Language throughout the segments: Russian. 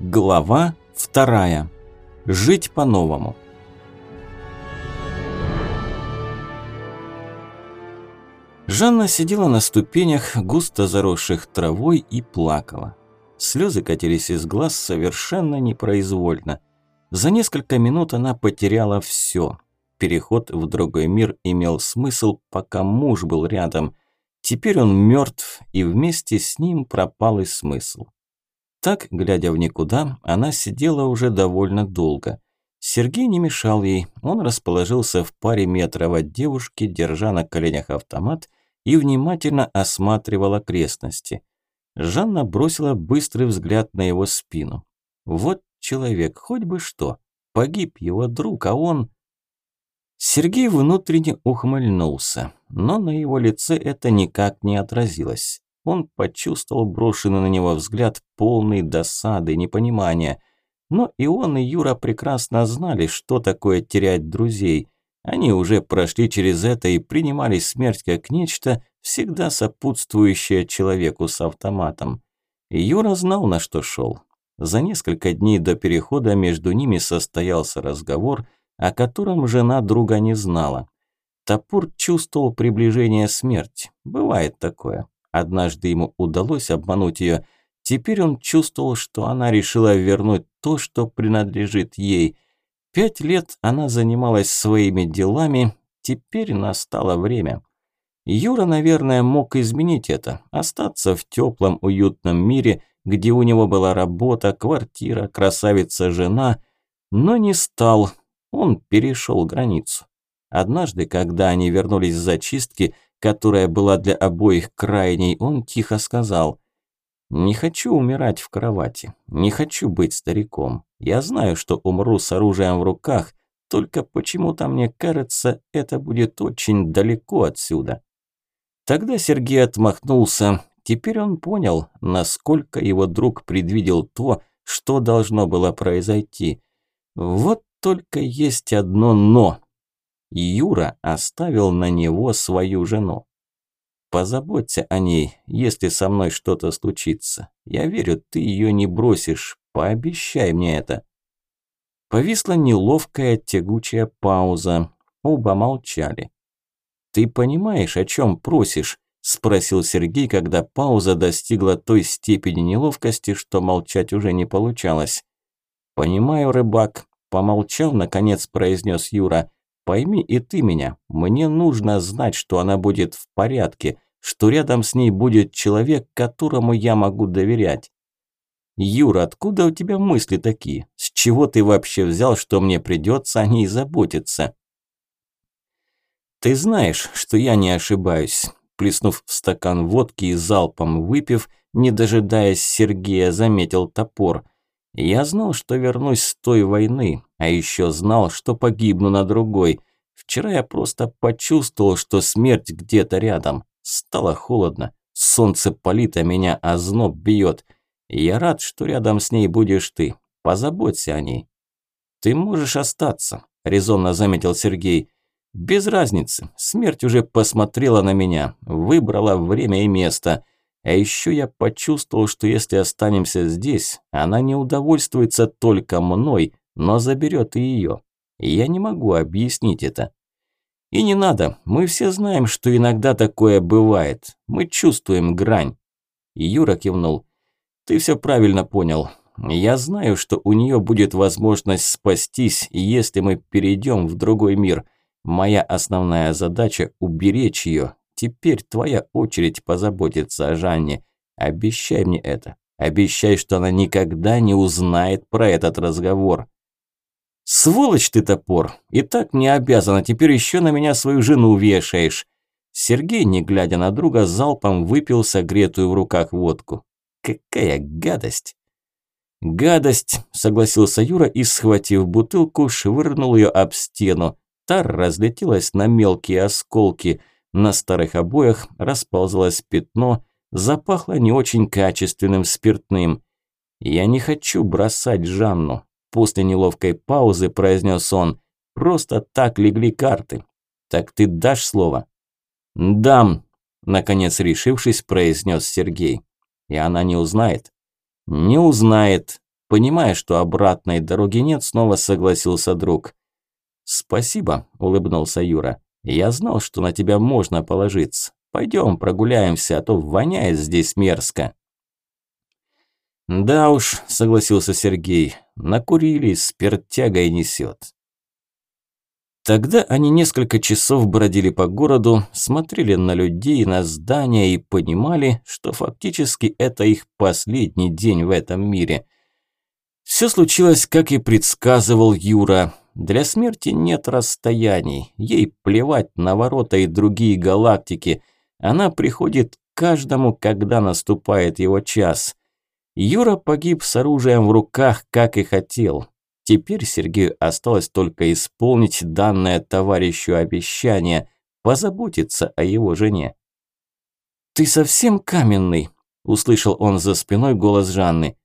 Глава вторая. Жить по-новому. Жанна сидела на ступенях, густо заросших травой, и плакала. Слезы катились из глаз совершенно непроизвольно. За несколько минут она потеряла все. Переход в другой мир имел смысл, пока муж был рядом. Теперь он мертв, и вместе с ним пропал и смысл. Так, глядя в никуда, она сидела уже довольно долго. Сергей не мешал ей, он расположился в паре метров от девушки, держа на коленях автомат и внимательно осматривал окрестности. Жанна бросила быстрый взгляд на его спину. Вот человек, хоть бы что. Погиб его друг, а он... Сергей внутренне ухмыльнулся, но на его лице это никак не отразилось. Он почувствовал брошенный на него взгляд полный досады, непонимания. Но и он, и Юра прекрасно знали, что такое терять друзей. Они уже прошли через это и принимали смерть как нечто, всегда сопутствующее человеку с автоматом. Юра знал, на что шел. За несколько дней до перехода между ними состоялся разговор, о котором жена друга не знала. Топор чувствовал приближение смерти. Бывает такое. Однажды ему удалось обмануть ее. Теперь он чувствовал, что она решила вернуть то, что принадлежит ей. Пять лет она занималась своими делами, теперь настало время. Юра, наверное, мог изменить это, остаться в теплом, уютном мире, где у него была работа, квартира, красавица-жена, но не стал, он перешел границу. Однажды, когда они вернулись с зачистки, которая была для обоих крайней, он тихо сказал «Не хочу умирать в кровати, не хочу быть стариком. Я знаю, что умру с оружием в руках, только почему-то мне кажется, это будет очень далеко отсюда». Тогда Сергей отмахнулся. Теперь он понял, насколько его друг предвидел то, что должно было произойти. Вот только есть одно «но». Юра оставил на него свою жену. Позаботься о ней, если со мной что-то случится. Я верю, ты ее не бросишь. Пообещай мне это. Повисла неловкая тягучая пауза. Оба молчали. «Ты понимаешь, о чем просишь?» – спросил Сергей, когда пауза достигла той степени неловкости, что молчать уже не получалось. «Понимаю, рыбак», – помолчал, наконец произнес Юра. Пойми и ты меня, мне нужно знать, что она будет в порядке, что рядом с ней будет человек, которому я могу доверять. Юра, откуда у тебя мысли такие? С чего ты вообще взял, что мне придется о ней заботиться? Ты знаешь, что я не ошибаюсь. Плеснув в стакан водки и залпом выпив, не дожидаясь Сергея, заметил топор. Я знал, что вернусь с той войны, а еще знал, что погибну на другой. Вчера я просто почувствовал, что смерть где-то рядом. Стало холодно. Солнце палит, а меня озноб бьет. Я рад, что рядом с ней будешь ты. Позаботься о ней. Ты можешь остаться, резонно заметил Сергей. Без разницы. Смерть уже посмотрела на меня, выбрала время и место. А еще я почувствовал, что если останемся здесь, она не удовольствуется только мной, но заберет и ее. Я не могу объяснить это. И не надо, мы все знаем, что иногда такое бывает. Мы чувствуем грань. Юра кивнул. Ты все правильно понял. Я знаю, что у нее будет возможность спастись, если мы перейдем в другой мир. Моя основная задача – уберечь ее, Теперь твоя очередь позаботиться о Жанне. Обещай мне это. Обещай, что она никогда не узнает про этот разговор. Сволочь ты, топор. И так не обязана, теперь еще на меня свою жену вешаешь. Сергей, не глядя на друга, залпом выпил согретую в руках водку. Какая гадость! «Гадость!» – согласился Юра и, схватив бутылку, швырнул ее об стену. Та разлетелась на мелкие осколки. На старых обоях расползлось пятно, запахло не очень качественным спиртным. «Я не хочу бросать Жанну», – после неловкой паузы произнес он. «Просто так легли карты. Так ты дашь слово?» «Дам», – наконец решившись, произнес Сергей. «И она не узнает?» «Не узнает», Понимая, что обратной дороги нет, снова согласился друг. «Спасибо», – улыбнулся Юра. «Я знал, что на тебя можно положиться. Пойдем прогуляемся, а то воняет здесь мерзко». «Да уж», – согласился Сергей, – «накурились, спиртягой несет». Тогда они несколько часов бродили по городу, смотрели на людей, на здания и понимали, что фактически это их последний день в этом мире. Все случилось, как и предсказывал Юра. Для смерти нет расстояний, ей плевать на ворота и другие галактики. Она приходит к каждому, когда наступает его час. Юра погиб с оружием в руках, как и хотел. Теперь Сергею осталось только исполнить данное товарищу обещание, позаботиться о его жене. «Ты совсем каменный?» – услышал он за спиной голос Жанны.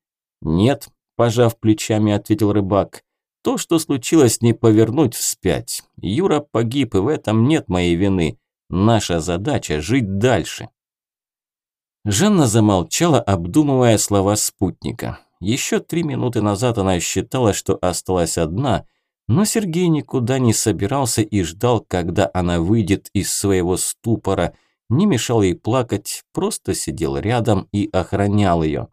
«Нет», – пожав плечами, ответил рыбак. «То, что случилось, не повернуть вспять. Юра погиб, и в этом нет моей вины. Наша задача – жить дальше». Жанна замолчала, обдумывая слова спутника. Еще три минуты назад она считала, что осталась одна, но Сергей никуда не собирался и ждал, когда она выйдет из своего ступора, не мешал ей плакать, просто сидел рядом и охранял ее.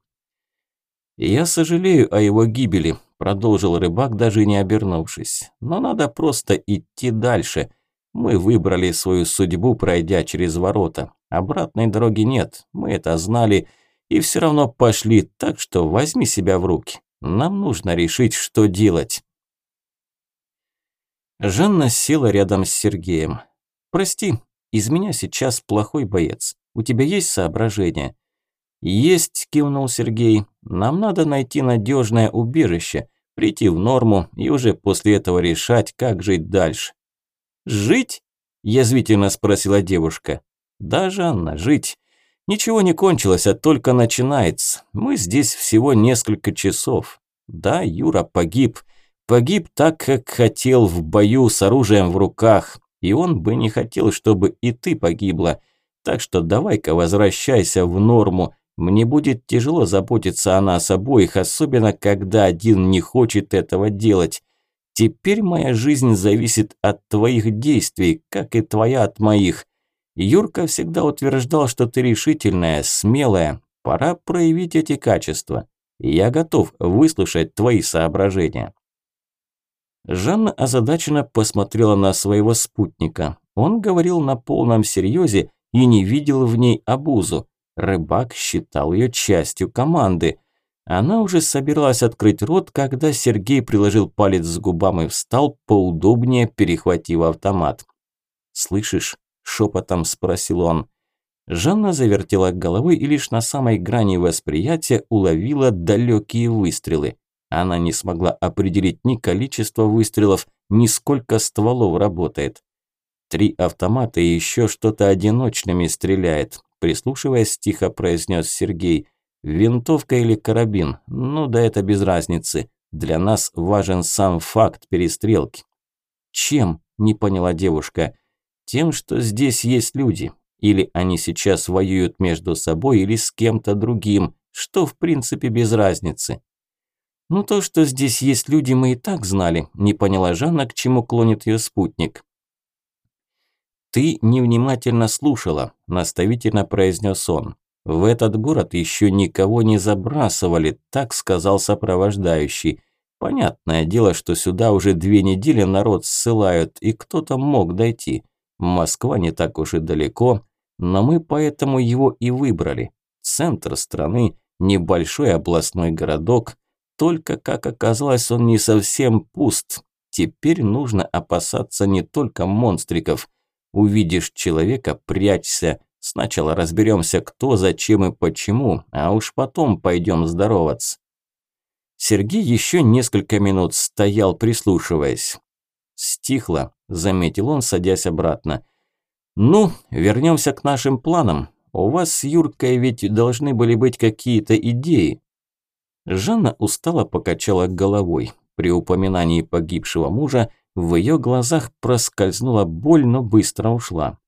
«Я сожалею о его гибели», – продолжил рыбак, даже не обернувшись. «Но надо просто идти дальше. Мы выбрали свою судьбу, пройдя через ворота. Обратной дороги нет, мы это знали и все равно пошли, так что возьми себя в руки. Нам нужно решить, что делать. Жанна села рядом с Сергеем. «Прости, из меня сейчас плохой боец. У тебя есть соображения?» «Есть», – кивнул Сергей. «Нам надо найти надежное убежище, прийти в норму и уже после этого решать, как жить дальше». «Жить?» – язвительно спросила девушка. Да, Жанна, жить. Ничего не кончилось, а только начинается. Мы здесь всего несколько часов. Да, Юра погиб. Погиб так, как хотел в бою с оружием в руках. И он бы не хотел, чтобы и ты погибла. Так что давай-ка возвращайся в норму. Мне будет тяжело заботиться о нас обоих, особенно когда один не хочет этого делать. Теперь моя жизнь зависит от твоих действий, как и твоя от моих. Юрка всегда утверждал, что ты решительная, смелая. Пора проявить эти качества. Я готов выслушать твои соображения. Жанна озадаченно посмотрела на своего спутника. Он говорил на полном серьезе и не видел в ней обузу. Рыбак считал ее частью команды. Она уже собиралась открыть рот, когда Сергей приложил палец к губам и встал, поудобнее перехватив автомат. «Слышишь, шепотом спросил он. Жанна завертела головой и лишь на самой грани восприятия уловила далекие выстрелы. Она не смогла определить ни количество выстрелов, ни сколько стволов работает. Три автомата и еще что-то одиночными стреляет. Прислушиваясь, тихо произнес Сергей. Винтовка или карабин? Ну да это без разницы. Для нас важен сам факт перестрелки. Чем? Не поняла девушка. Тем, что здесь есть люди. Или они сейчас воюют между собой, или с кем-то другим, что в принципе без разницы. Ну то, что здесь есть люди, мы и так знали, не поняла Жанна, к чему клонит ее спутник. «Ты невнимательно слушала», – наставительно произнес он. «В этот город еще никого не забрасывали», – так сказал сопровождающий. «Понятное дело, что сюда уже две недели народ ссылают, и кто-то мог дойти. Москва не так уж и далеко, но мы поэтому его и выбрали. Центр страны, небольшой областной городок, только, как оказалось, он не совсем пуст. Теперь нужно опасаться не только монстриков. Увидишь человека, прячься. Сначала разберемся, кто, зачем и почему, а уж потом пойдем здороваться. Сергей еще несколько минут стоял, прислушиваясь. Стихло, заметил он, садясь обратно. Ну, вернемся к нашим планам. У вас с Юркой ведь должны были быть какие-то идеи. Жанна устало покачала головой. При упоминании погибшего мужа в ее глазах проскользнула боль, но быстро ушла.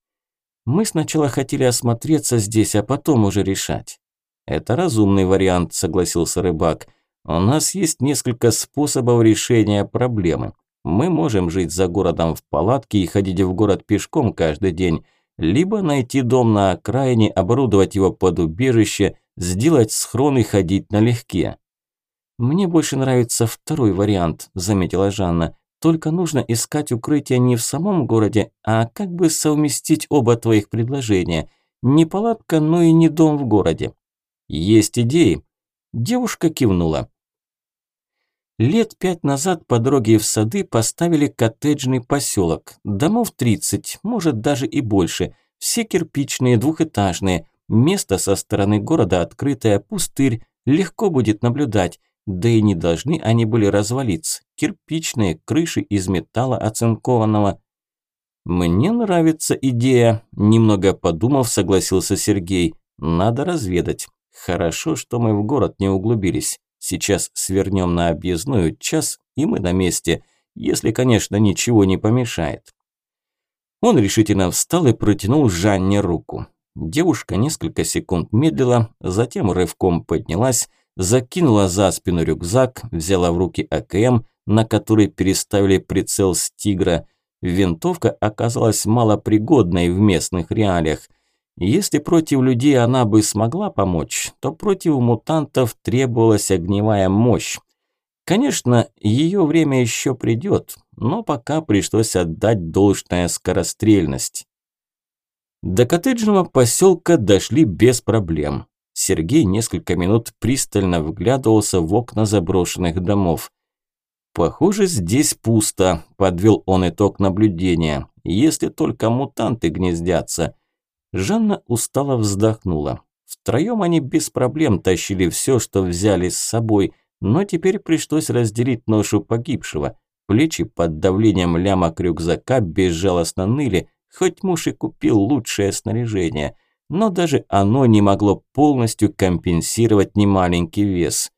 Мы сначала хотели осмотреться здесь, а потом уже решать. Это разумный вариант, согласился рыбак. У нас есть несколько способов решения проблемы. Мы можем жить за городом в палатке и ходить в город пешком каждый день, либо найти дом на окраине, оборудовать его под убежище, сделать схрон и ходить налегке. «Мне больше нравится второй вариант», – заметила Жанна. «Только нужно искать укрытие не в самом городе, а как бы совместить оба твоих предложения. Не палатка, но и не дом в городе». «Есть идеи?» Девушка кивнула. Лет пять назад по дороге в сады поставили коттеджный поселок. Домов 30, может даже и больше. Все кирпичные, двухэтажные. Место со стороны города открытое, пустырь. Легко будет наблюдать. Да и не должны они были развалиться. Кирпичные, крыши из металла оцинкованного. «Мне нравится идея», – немного подумав, согласился Сергей. «Надо разведать. Хорошо, что мы в город не углубились. Сейчас свернем на объездную час, и мы на месте, если, конечно, ничего не помешает. Он решительно встал и протянул Жанне руку. Девушка несколько секунд медлила, затем рывком поднялась, закинула за спину рюкзак, взяла в руки АКМ, на который переставили прицел с «Тигра». Винтовка оказалась малопригодной в местных реалиях. Если против людей она бы смогла помочь, то против мутантов требовалась огневая мощь. Конечно, ее время еще придет, но пока пришлось отдать должная скорострельность. До коттеджного поселка дошли без проблем. Сергей несколько минут пристально вглядывался в окна заброшенных домов. «Похоже, здесь пусто», – подвел он итог наблюдения, – «если только мутанты гнездятся». Жанна устало вздохнула. Втроем они без проблем тащили все, что взяли с собой, но теперь пришлось разделить ношу погибшего. Плечи под давлением лямок рюкзака безжалостно ныли, хоть муж и купил лучшее снаряжение, но даже оно не могло полностью компенсировать немаленький вес.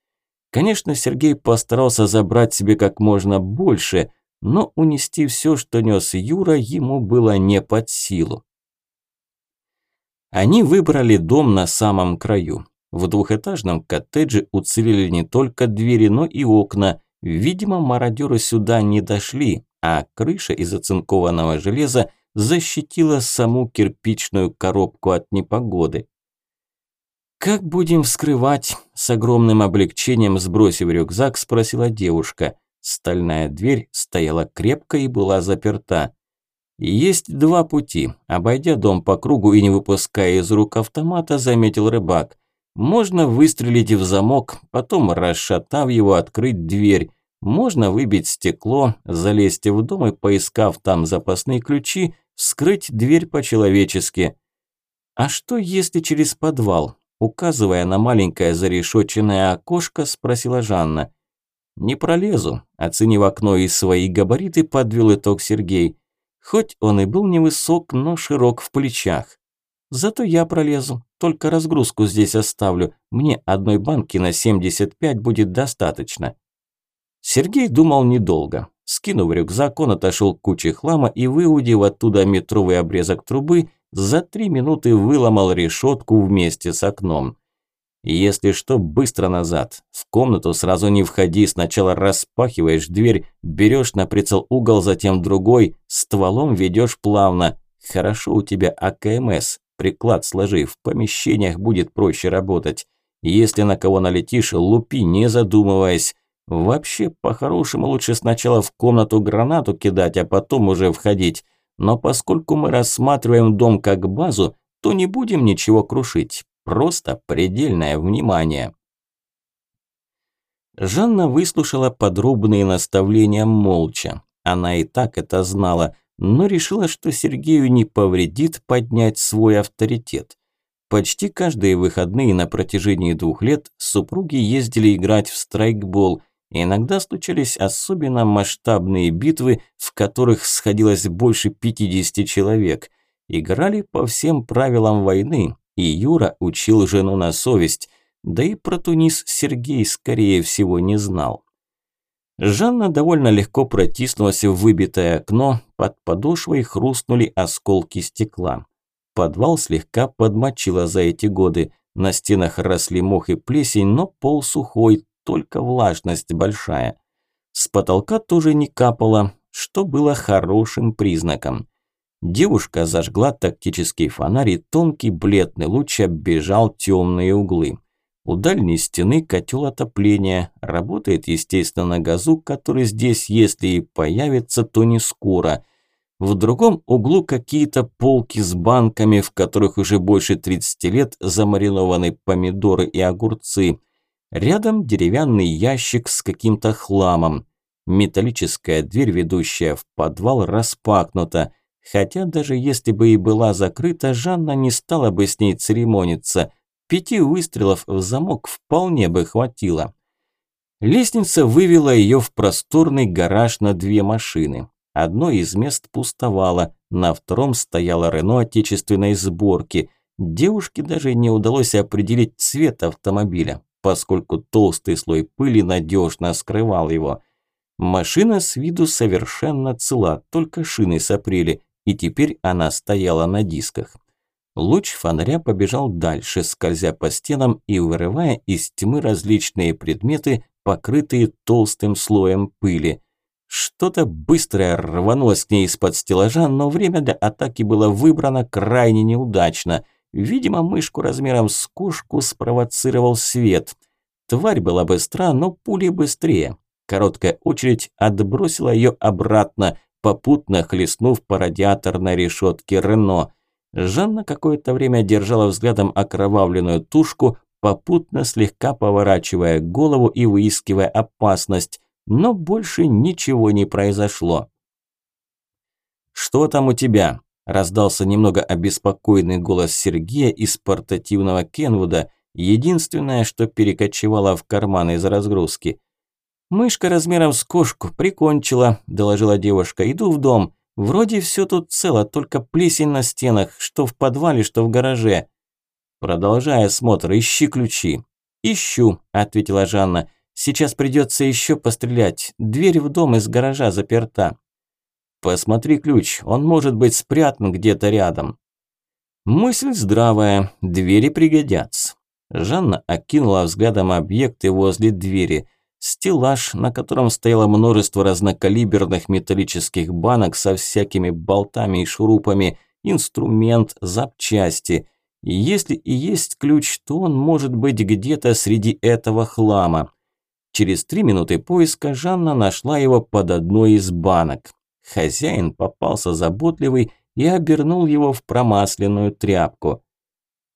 Конечно, Сергей постарался забрать себе как можно больше, но унести все, что нес Юра, ему было не под силу. Они выбрали дом на самом краю. В двухэтажном коттедже уцелели не только двери, но и окна. Видимо, мародеры сюда не дошли, а крыша из оцинкованного железа защитила саму кирпичную коробку от непогоды. «Как будем вскрывать?» – с огромным облегчением сбросив рюкзак, спросила девушка. Стальная дверь стояла крепко и была заперта. Есть два пути. Обойдя дом по кругу и не выпуская из рук автомата, заметил рыбак. Можно выстрелить в замок, потом, расшатав его, открыть дверь. Можно выбить стекло, залезть в дом и, поискав там запасные ключи, вскрыть дверь по-человечески. А что, если через подвал? Указывая на маленькое зарешоченное окошко, спросила Жанна. «Не пролезу», оценив окно и свои габариты, подвел итог Сергей. Хоть он и был невысок, но широк в плечах. Зато я пролезу, только разгрузку здесь оставлю. Мне одной банки на 75 будет достаточно. Сергей думал недолго. Скинув рюкзак, он отошел к куче хлама и, выудив оттуда метровый обрезок трубы, за три минуты выломал решетку вместе с окном. Если что, быстро назад. В комнату сразу не входи, сначала распахиваешь дверь, берешь на прицел угол, затем другой, стволом ведешь плавно. Хорошо у тебя АКМС, приклад сложи, в помещениях будет проще работать. Если на кого налетишь, лупи, не задумываясь. Вообще, по-хорошему, лучше сначала в комнату гранату кидать, а потом уже входить. Но поскольку мы рассматриваем дом как базу, то не будем ничего крушить. Просто предельное внимание. Жанна выслушала подробные наставления молча. Она и так это знала, но решила, что Сергею не повредит поднять свой авторитет. Почти каждые выходные на протяжении двух лет супруги ездили играть в страйкбол. Иногда случались особенно масштабные битвы, в которых сходилось больше 50 человек. Играли по всем правилам войны, и Юра учил жену на совесть, да и про Тунис Сергей, скорее всего, не знал. Жанна довольно легко протиснулась в выбитое окно, под подошвой хрустнули осколки стекла. Подвал слегка подмочило за эти годы, на стенах росли мох и плесень, но пол сухой, только влажность большая. С потолка тоже не капало, что было хорошим признаком. Девушка зажгла тактический фонарь, и тонкий бледный луч оббежал темные углы. У дальней стены котел отопления. Работает, естественно, на газу, который здесь, если и появится, то не скоро. В другом углу какие-то полки с банками, в которых уже больше 30 лет замаринованы помидоры и огурцы. Рядом деревянный ящик с каким-то хламом. Металлическая дверь, ведущая в подвал, распахнута. Хотя даже если бы и была закрыта, Жанна не стала бы с ней церемониться. Пяти выстрелов в замок вполне бы хватило. Лестница вывела ее в просторный гараж на две машины. Одно из мест пустовало, на втором стояла Рено отечественной сборки. Девушке даже не удалось определить цвет автомобиля, поскольку толстый слой пыли надежно скрывал его. Машина с виду совершенно цела, только шины сопрели, и теперь она стояла на дисках. Луч фонаря побежал дальше, скользя по стенам и вырывая из тьмы различные предметы, покрытые толстым слоем пыли. Что-то быстрое рванулось к ней из-под стеллажа, но время для атаки было выбрано крайне неудачно. Видимо, мышку размером с кошку спровоцировал свет. Тварь была быстра, но пули быстрее. Короткая очередь отбросила ее обратно, попутно хлестнув по радиаторной решетке Рено. Жанна какое-то время держала взглядом окровавленную тушку, попутно слегка поворачивая голову и выискивая опасность, но больше ничего не произошло. «Что там у тебя?» – раздался немного обеспокоенный голос Сергея из портативного Кенвуда, единственное, что перекочевало в карман из разгрузки. «Мышка размером с кошку прикончила», – доложила девушка. «Иду в дом. Вроде все тут цело, только плесень на стенах, что в подвале, что в гараже». «Продолжай осмотр, ищи ключи». «Ищу», – ответила Жанна. «Сейчас придется еще пострелять. Дверь в дом из гаража заперта». «Посмотри ключ, он может быть спрятан где-то рядом». Мысль здравая, двери пригодятся. Жанна окинула взглядом объекты возле двери – Стеллаж, на котором стояло множество разнокалиберных металлических банок со всякими болтами и шурупами, инструмент, запчасти. И если и есть ключ, то он может быть где-то среди этого хлама. Через три минуты поиска Жанна нашла его под одной из банок. Хозяин попался заботливый и обернул его в промасленную тряпку.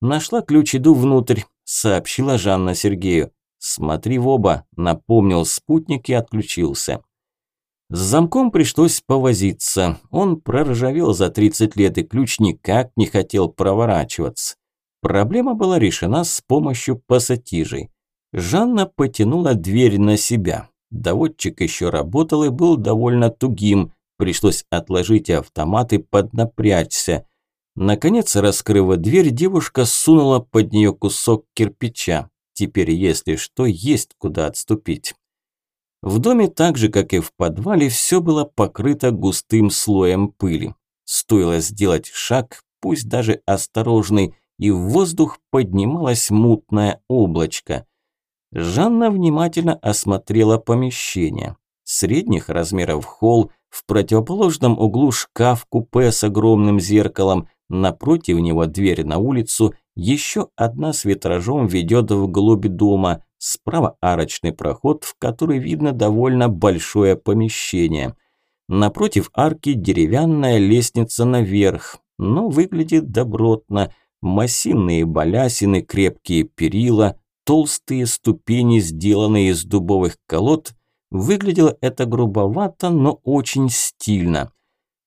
«Нашла ключ, иду внутрь», – сообщила Жанна Сергею. «Смотри в оба», – напомнил спутник и отключился. С замком пришлось повозиться. Он проржавел за 30 лет, и ключ никак не хотел проворачиваться. Проблема была решена с помощью пассатижей. Жанна потянула дверь на себя. Доводчик еще работал и был довольно тугим. Пришлось отложить автомат и поднапрячься. Наконец, раскрыв дверь, девушка сунула под нее кусок кирпича. Теперь, если что, есть куда отступить. В доме так же, как и в подвале, все было покрыто густым слоем пыли. Стоило сделать шаг, пусть даже осторожный, и в воздух поднималось мутное облачко. Жанна внимательно осмотрела помещение. Средних размеров холл, в противоположном углу шкаф-купе с огромным зеркалом, напротив него дверь на улицу еще одна с витражом ведет вглубь дома. Справа арочный проход, в который видно довольно большое помещение. Напротив арки деревянная лестница наверх, но выглядит добротно. Массивные балясины, крепкие перила, толстые ступени, сделанные из дубовых колод. Выглядело это грубовато, но очень стильно.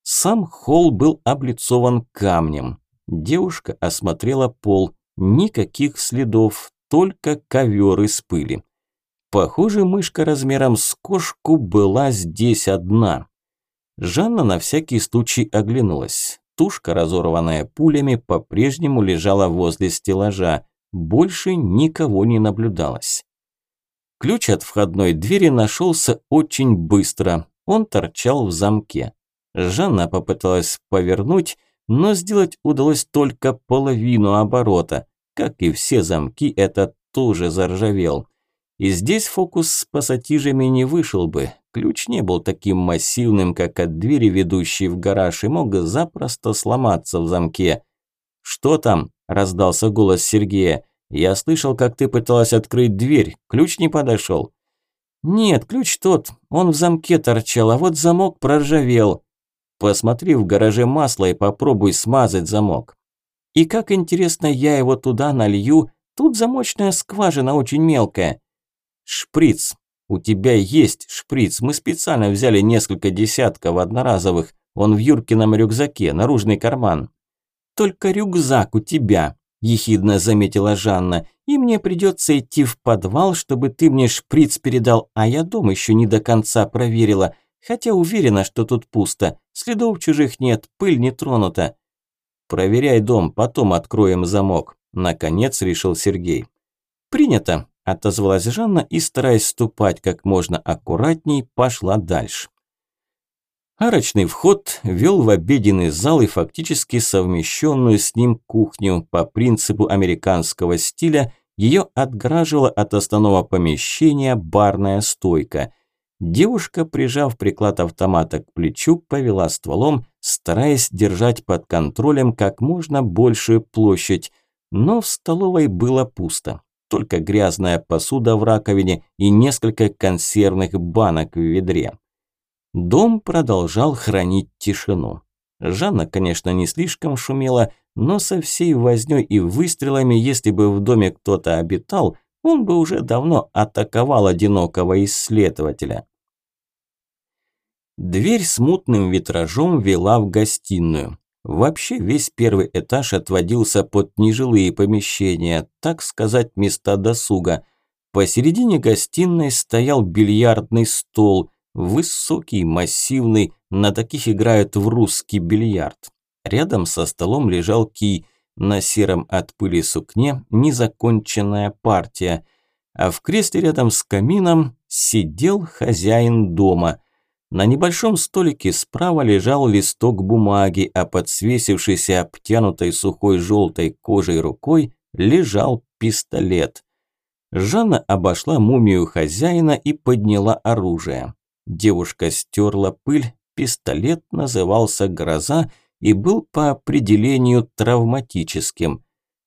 Сам холл был облицован камнем. Девушка осмотрела пол. Никаких следов, только ковер из пыли. Похоже, мышка размером с кошку была здесь одна. Жанна на всякий случай оглянулась. Тушка, разорванная пулями, по-прежнему лежала возле стеллажа. Больше никого не наблюдалось. Ключ от входной двери нашелся очень быстро. Он торчал в замке. Жанна попыталась повернуть, но сделать удалось только половину оборота. Как и все замки, это тоже заржавел. И здесь фокус с пассатижами не вышел бы. Ключ не был таким массивным, как от двери, ведущей в гараж, и мог запросто сломаться в замке. «Что там?» – раздался голос Сергея. «Я слышал, как ты пыталась открыть дверь. Ключ не подошел». «Нет, ключ тот. Он в замке торчал, а вот замок проржавел. Посмотри в гараже масло и попробуй смазать замок. И как интересно я его туда налью, тут замочная скважина очень мелкая. Шприц. У тебя есть шприц. Мы специально взяли несколько десятков одноразовых. Он в Юркином рюкзаке, наружный карман. Только рюкзак у тебя, ехидно заметила Жанна. И мне придется идти в подвал, чтобы ты мне шприц передал, а я дом еще не до конца проверила. Хотя уверена, что тут пусто. Следов чужих нет, пыль не тронута. Проверяй дом, потом откроем замок. Наконец решил Сергей. Принято, отозвалась Жанна и, стараясь ступать как можно аккуратней, пошла дальше. Арочный вход вел в обеденный зал и фактически совмещенную с ним кухню по принципу американского стиля. Ее отграживала от основного помещения барная стойка – Девушка, прижав приклад автомата к плечу, повела стволом, стараясь держать под контролем как можно большую площадь. Но в столовой было пусто. Только грязная посуда в раковине и несколько консервных банок в ведре. Дом продолжал хранить тишину. Жанна, конечно, не слишком шумела, но со всей вознёй и выстрелами, если бы в доме кто-то обитал, он бы уже давно атаковал одинокого исследователя. Дверь с мутным витражом вела в гостиную. Вообще весь первый этаж отводился под нежилые помещения, так сказать, места досуга. Посередине гостиной стоял бильярдный стол, высокий, массивный, на таких играют в русский бильярд. Рядом со столом лежал кий, на сером от пыли сукне незаконченная партия. А в кресле рядом с камином сидел хозяин дома. На небольшом столике справа лежал листок бумаги, а под свесившейся обтянутой сухой желтой кожей рукой лежал пистолет. Жанна обошла мумию хозяина и подняла оружие. Девушка стерла пыль, пистолет назывался «Гроза», и был по определению травматическим.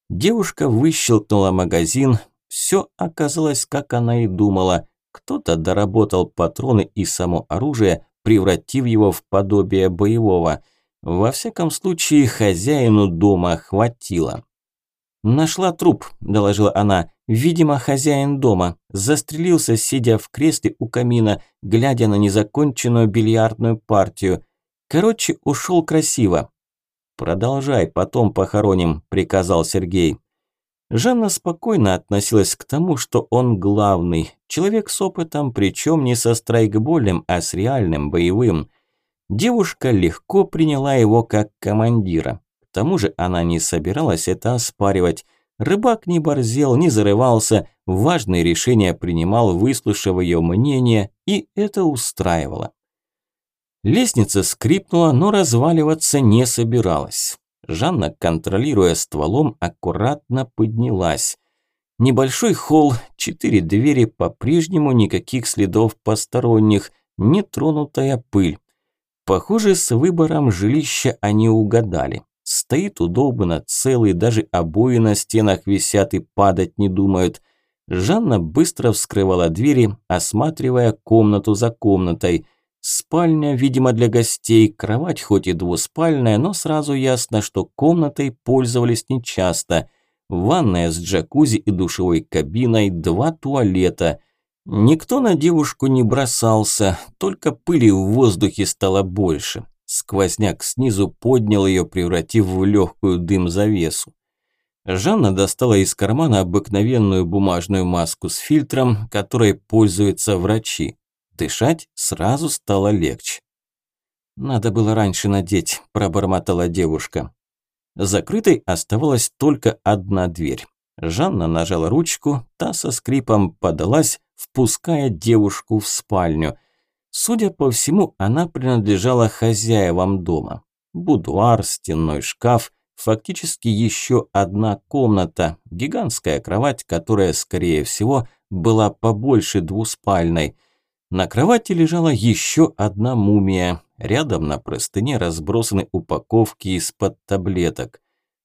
Девушка выщелкнула магазин, все оказалось, как она и думала. Кто-то доработал патроны и само оружие, превратив его в подобие боевого. Во всяком случае, хозяину дома хватило. «Нашла труп», – доложила она. «Видимо, хозяин дома. Застрелился, сидя в кресле у камина, глядя на незаконченную бильярдную партию. Короче, ушел красиво. «Продолжай, потом похороним», – приказал Сергей. Жанна спокойно относилась к тому, что он главный, человек с опытом, причем не со страйкболем, а с реальным боевым. Девушка легко приняла его как командира. К тому же она не собиралась это оспаривать. Рыбак не борзел, не зарывался, важные решения принимал, выслушав ее мнение, и это устраивало. Лестница скрипнула, но разваливаться не собиралась. Жанна, контролируя стволом, аккуратно поднялась. Небольшой холл, четыре двери, по-прежнему никаких следов посторонних, нетронутая пыль. Похоже, с выбором жилища они угадали. Стоит удобно, целый, даже обои на стенах висят и падать не думают. Жанна быстро вскрывала двери, осматривая комнату за комнатой – Спальня, видимо, для гостей, кровать хоть и двуспальная, но сразу ясно, что комнатой пользовались нечасто. Ванная с джакузи и душевой кабиной, два туалета. Никто на девушку не бросался, только пыли в воздухе стало больше. Сквозняк снизу поднял ее, превратив в легкую дым-завесу. Жанна достала из кармана обыкновенную бумажную маску с фильтром, которой пользуются врачи. Дышать сразу стало легче. «Надо было раньше надеть», – пробормотала девушка. Закрытой оставалась только одна дверь. Жанна нажала ручку, та со скрипом подалась, впуская девушку в спальню. Судя по всему, она принадлежала хозяевам дома. Будуар, стенной шкаф, фактически еще одна комната, гигантская кровать, которая, скорее всего, была побольше двуспальной. На кровати лежала еще одна мумия. Рядом на простыне разбросаны упаковки из-под таблеток.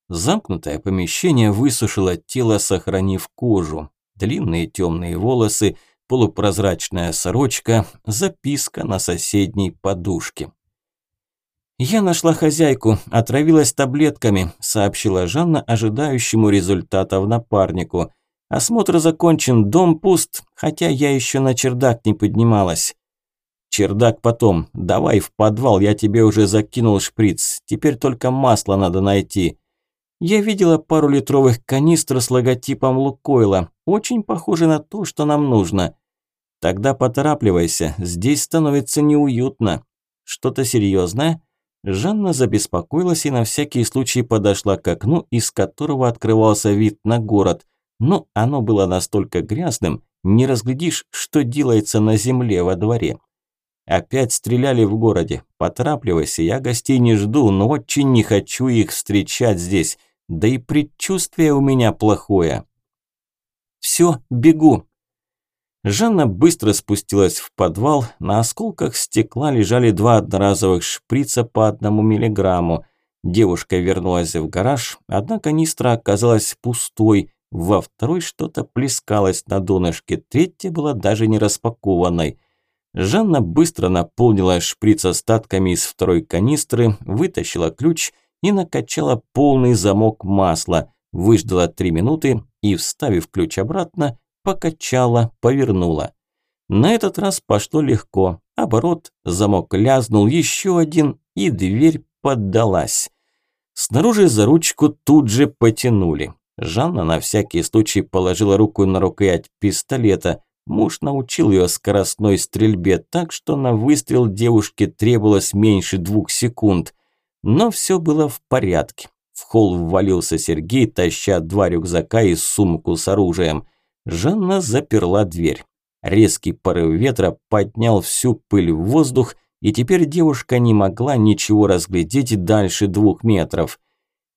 Замкнутое помещение высушило тело, сохранив кожу. Длинные темные волосы, полупрозрачная сорочка, записка на соседней подушке. «Я нашла хозяйку, отравилась таблетками», – сообщила Жанна ожидающему результатов напарнику. «Осмотр закончен, дом пуст, хотя я еще на чердак не поднималась». «Чердак потом, давай в подвал, я тебе уже закинул шприц, теперь только масло надо найти». Я видела пару литровых канистр с логотипом Лукойла, очень похоже на то, что нам нужно. Тогда поторапливайся, здесь становится неуютно. Что-то серьезное? Жанна забеспокоилась и на всякий случай подошла к окну, из которого открывался вид на город. Но оно было настолько грязным, не разглядишь, что делается на земле во дворе. Опять стреляли в городе. Поторапливайся, я гостей не жду, но очень не хочу их встречать здесь. Да и предчувствие у меня плохое. Все, бегу. Жанна быстро спустилась в подвал. На осколках стекла лежали два одноразовых шприца по одному миллиграмму. Девушка вернулась в гараж, одна канистра оказалась пустой. Во второй что-то плескалось на донышке, третья была даже не распакованной. Жанна быстро наполнила шприц остатками из второй канистры, вытащила ключ и накачала полный замок масла, выждала три минуты и, вставив ключ обратно, покачала, повернула. На этот раз пошло легко. Оборот, замок лязнул, еще один, и дверь поддалась. Снаружи за ручку тут же потянули. Жанна на всякий случай положила руку на рукоять пистолета. Муж научил ее скоростной стрельбе, так что на выстрел девушке требовалось меньше двух секунд. Но все было в порядке. В холл ввалился Сергей, таща два рюкзака и сумку с оружием. Жанна заперла дверь. Резкий порыв ветра поднял всю пыль в воздух, и теперь девушка не могла ничего разглядеть дальше двух метров.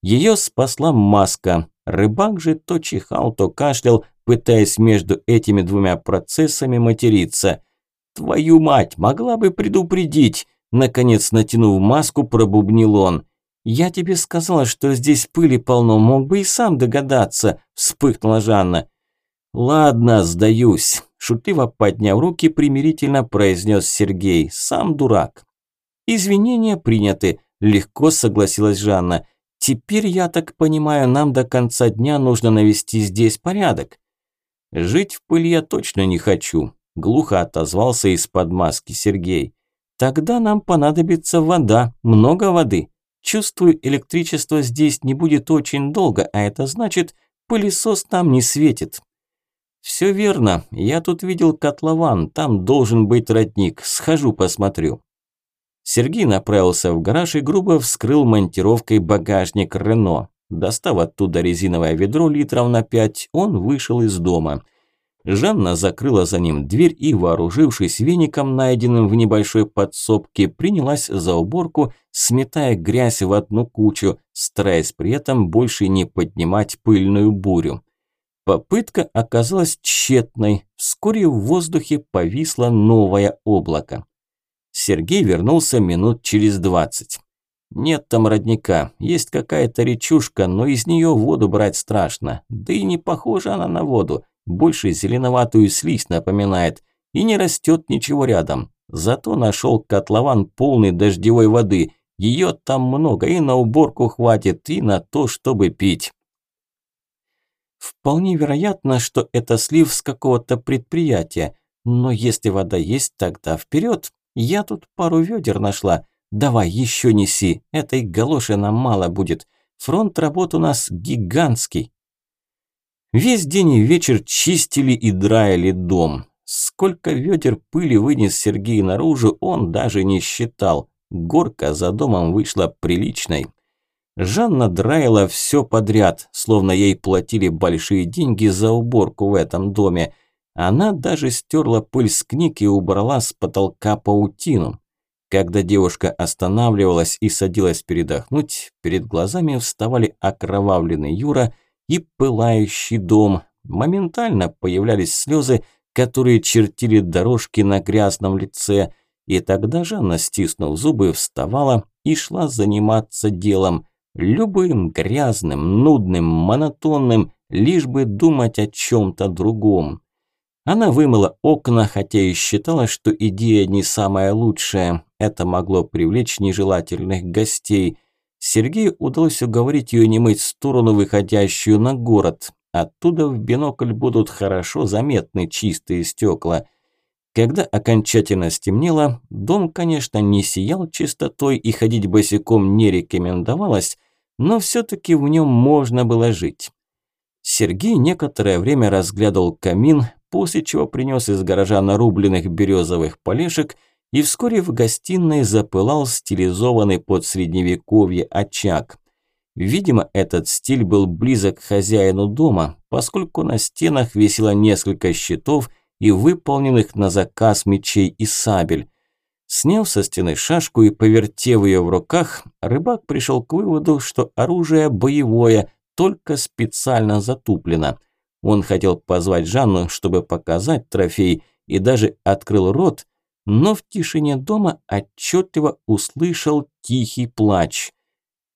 Ее спасла маска. Рыбак же то чихал, то кашлял, пытаясь между этими двумя процессами материться. «Твою мать, могла бы предупредить!» Наконец, натянув маску, пробубнил он. «Я тебе сказала, что здесь пыли полно, мог бы и сам догадаться», – вспыхнула Жанна. «Ладно, сдаюсь», – шутливо подняв руки, примирительно произнес Сергей. «Сам дурак». «Извинения приняты», – легко согласилась Жанна. «Теперь, я так понимаю, нам до конца дня нужно навести здесь порядок». «Жить в пыли я точно не хочу», – глухо отозвался из-под маски Сергей. «Тогда нам понадобится вода, много воды. Чувствую, электричество здесь не будет очень долго, а это значит, пылесос нам не светит». «Все верно. Я тут видел котлован. Там должен быть родник. Схожу посмотрю». Сергей направился в гараж и грубо вскрыл монтировкой багажник Рено. Достав оттуда резиновое ведро литров на пять, он вышел из дома. Жанна закрыла за ним дверь и, вооружившись веником, найденным в небольшой подсобке, принялась за уборку, сметая грязь в одну кучу, стараясь при этом больше не поднимать пыльную бурю. Попытка оказалась тщетной. Вскоре в воздухе повисло новое облако. Сергей вернулся минут через двадцать. Нет там родника, есть какая-то речушка, но из нее воду брать страшно. Да и не похожа она на воду, больше зеленоватую слизь напоминает. И не растет ничего рядом. Зато нашел котлован полный дождевой воды. Ее там много, и на уборку хватит, и на то, чтобы пить. Вполне вероятно, что это слив с какого-то предприятия. Но если вода есть, тогда вперед. Я тут пару ведер нашла. Давай, еще неси. Этой галоши нам мало будет. Фронт работ у нас гигантский. Весь день и вечер чистили и драили дом. Сколько ведер пыли вынес Сергей наружу, он даже не считал. Горка за домом вышла приличной. Жанна драила все подряд, словно ей платили большие деньги за уборку в этом доме. Она даже стерла пыль с книг и убрала с потолка паутину. Когда девушка останавливалась и садилась передохнуть, перед глазами вставали окровавленный Юра и пылающий дом. моментально появлялись слезы, которые чертили дорожки на грязном лице, и тогда Жанна, стиснув зубы, вставала и шла заниматься делом, любым грязным, нудным, монотонным, лишь бы думать о чем-то другом. Она вымыла окна, хотя и считала, что идея не самая лучшая. Это могло привлечь нежелательных гостей. Сергею удалось уговорить ее не мыть сторону, выходящую на город. Оттуда в бинокль будут хорошо заметны чистые стекла. Когда окончательно стемнело, дом, конечно, не сиял чистотой и ходить босиком не рекомендовалось, но все-таки в нем можно было жить. Сергей некоторое время разглядывал камин, после чего принес из гаража нарубленных березовых полешек и вскоре в гостиной запылал стилизованный под средневековье очаг. Видимо, этот стиль был близок к хозяину дома, поскольку на стенах висело несколько щитов и выполненных на заказ мечей и сабель. Сняв со стены шашку и повертев ее в руках, рыбак пришел к выводу, что оружие боевое, только специально затуплено. Он хотел позвать Жанну, чтобы показать трофей, и даже открыл рот, но в тишине дома отчетливо услышал тихий плач.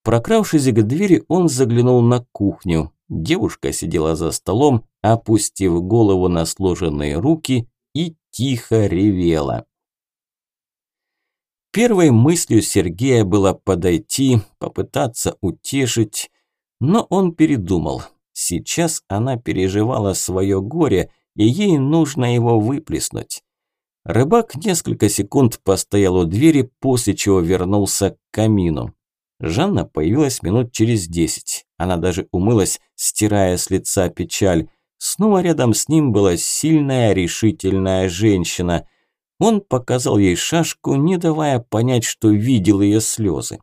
Прокравшись к двери, он заглянул на кухню. Девушка сидела за столом, опустив голову на сложенные руки и тихо ревела. Первой мыслью Сергея было подойти, попытаться утешить, но он передумал. Сейчас она переживала свое горе, и ей нужно его выплеснуть. Рыбак несколько секунд постоял у двери, после чего вернулся к камину. Жанна появилась минут через десять. Она даже умылась, стирая с лица печаль. Снова рядом с ним была сильная, решительная женщина. Он показал ей шашку, не давая понять, что видел ее слезы.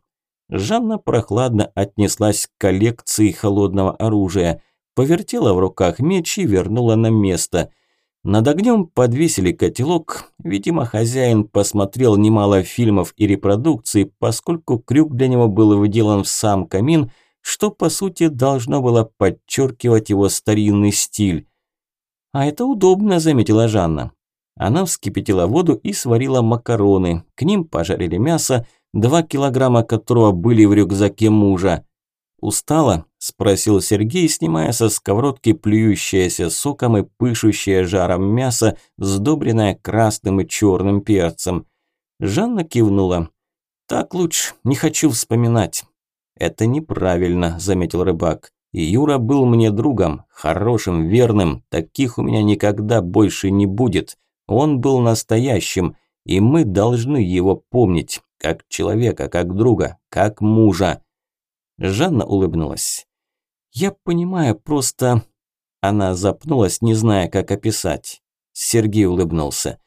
Жанна прохладно отнеслась к коллекции холодного оружия повертела в руках меч и вернула на место. Над огнем подвесили котелок. Видимо, хозяин посмотрел немало фильмов и репродукций, поскольку крюк для него был выделан в сам камин, что по сути должно было подчеркивать его старинный стиль. «А это удобно», – заметила Жанна. Она вскипятила воду и сварила макароны. К ним пожарили мясо, два килограмма которого были в рюкзаке мужа. «Устала?» – спросил Сергей, снимая со сковородки плюющееся соком и пышущее жаром мясо, сдобренное красным и черным перцем. Жанна кивнула. «Так лучше, не хочу вспоминать». «Это неправильно», – заметил рыбак. «И Юра был мне другом, хорошим, верным, таких у меня никогда больше не будет. Он был настоящим, и мы должны его помнить, как человека, как друга, как мужа». Жанна улыбнулась. «Я понимаю, просто...» Она запнулась, не зная, как описать. Сергей улыбнулся.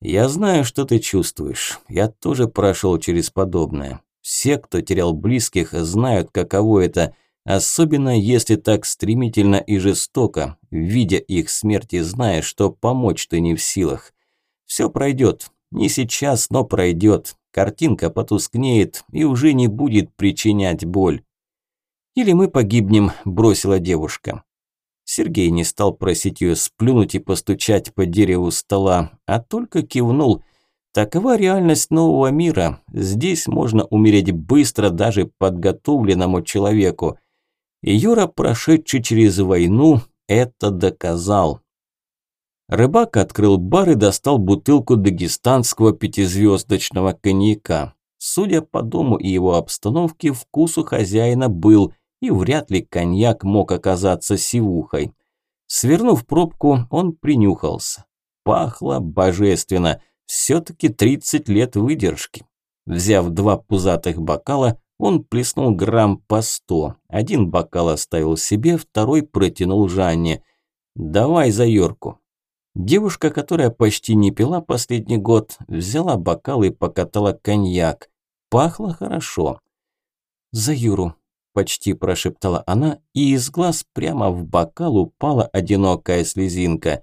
«Я знаю, что ты чувствуешь. Я тоже прошел через подобное. Все, кто терял близких, знают, каково это, особенно если так стремительно и жестоко, видя их смерть и зная, что помочь ты не в силах. Все пройдет. Не сейчас, но пройдет. Картинка потускнеет и уже не будет причинять боль. «Или мы погибнем», – бросила девушка. Сергей не стал просить ее сплюнуть и постучать по дереву стола, а только кивнул. Такова реальность нового мира. Здесь можно умереть быстро даже подготовленному человеку. И Юра, прошедший через войну, это доказал. Рыбак открыл бар и достал бутылку дагестанского пятизвездочного коньяка. Судя по дому и его обстановке, вкус у хозяина был, и вряд ли коньяк мог оказаться сивухой. Свернув пробку, он принюхался. Пахло божественно, все-таки 30 лет выдержки. Взяв два пузатых бокала, он плеснул грамм по сто. Один бокал оставил себе, второй протянул Жанне. «Давай за Йорку». Девушка, которая почти не пила последний год, взяла бокал и покатала коньяк. Пахло хорошо. «За Юру», почти прошептала она, и из глаз прямо в бокал упала одинокая слезинка.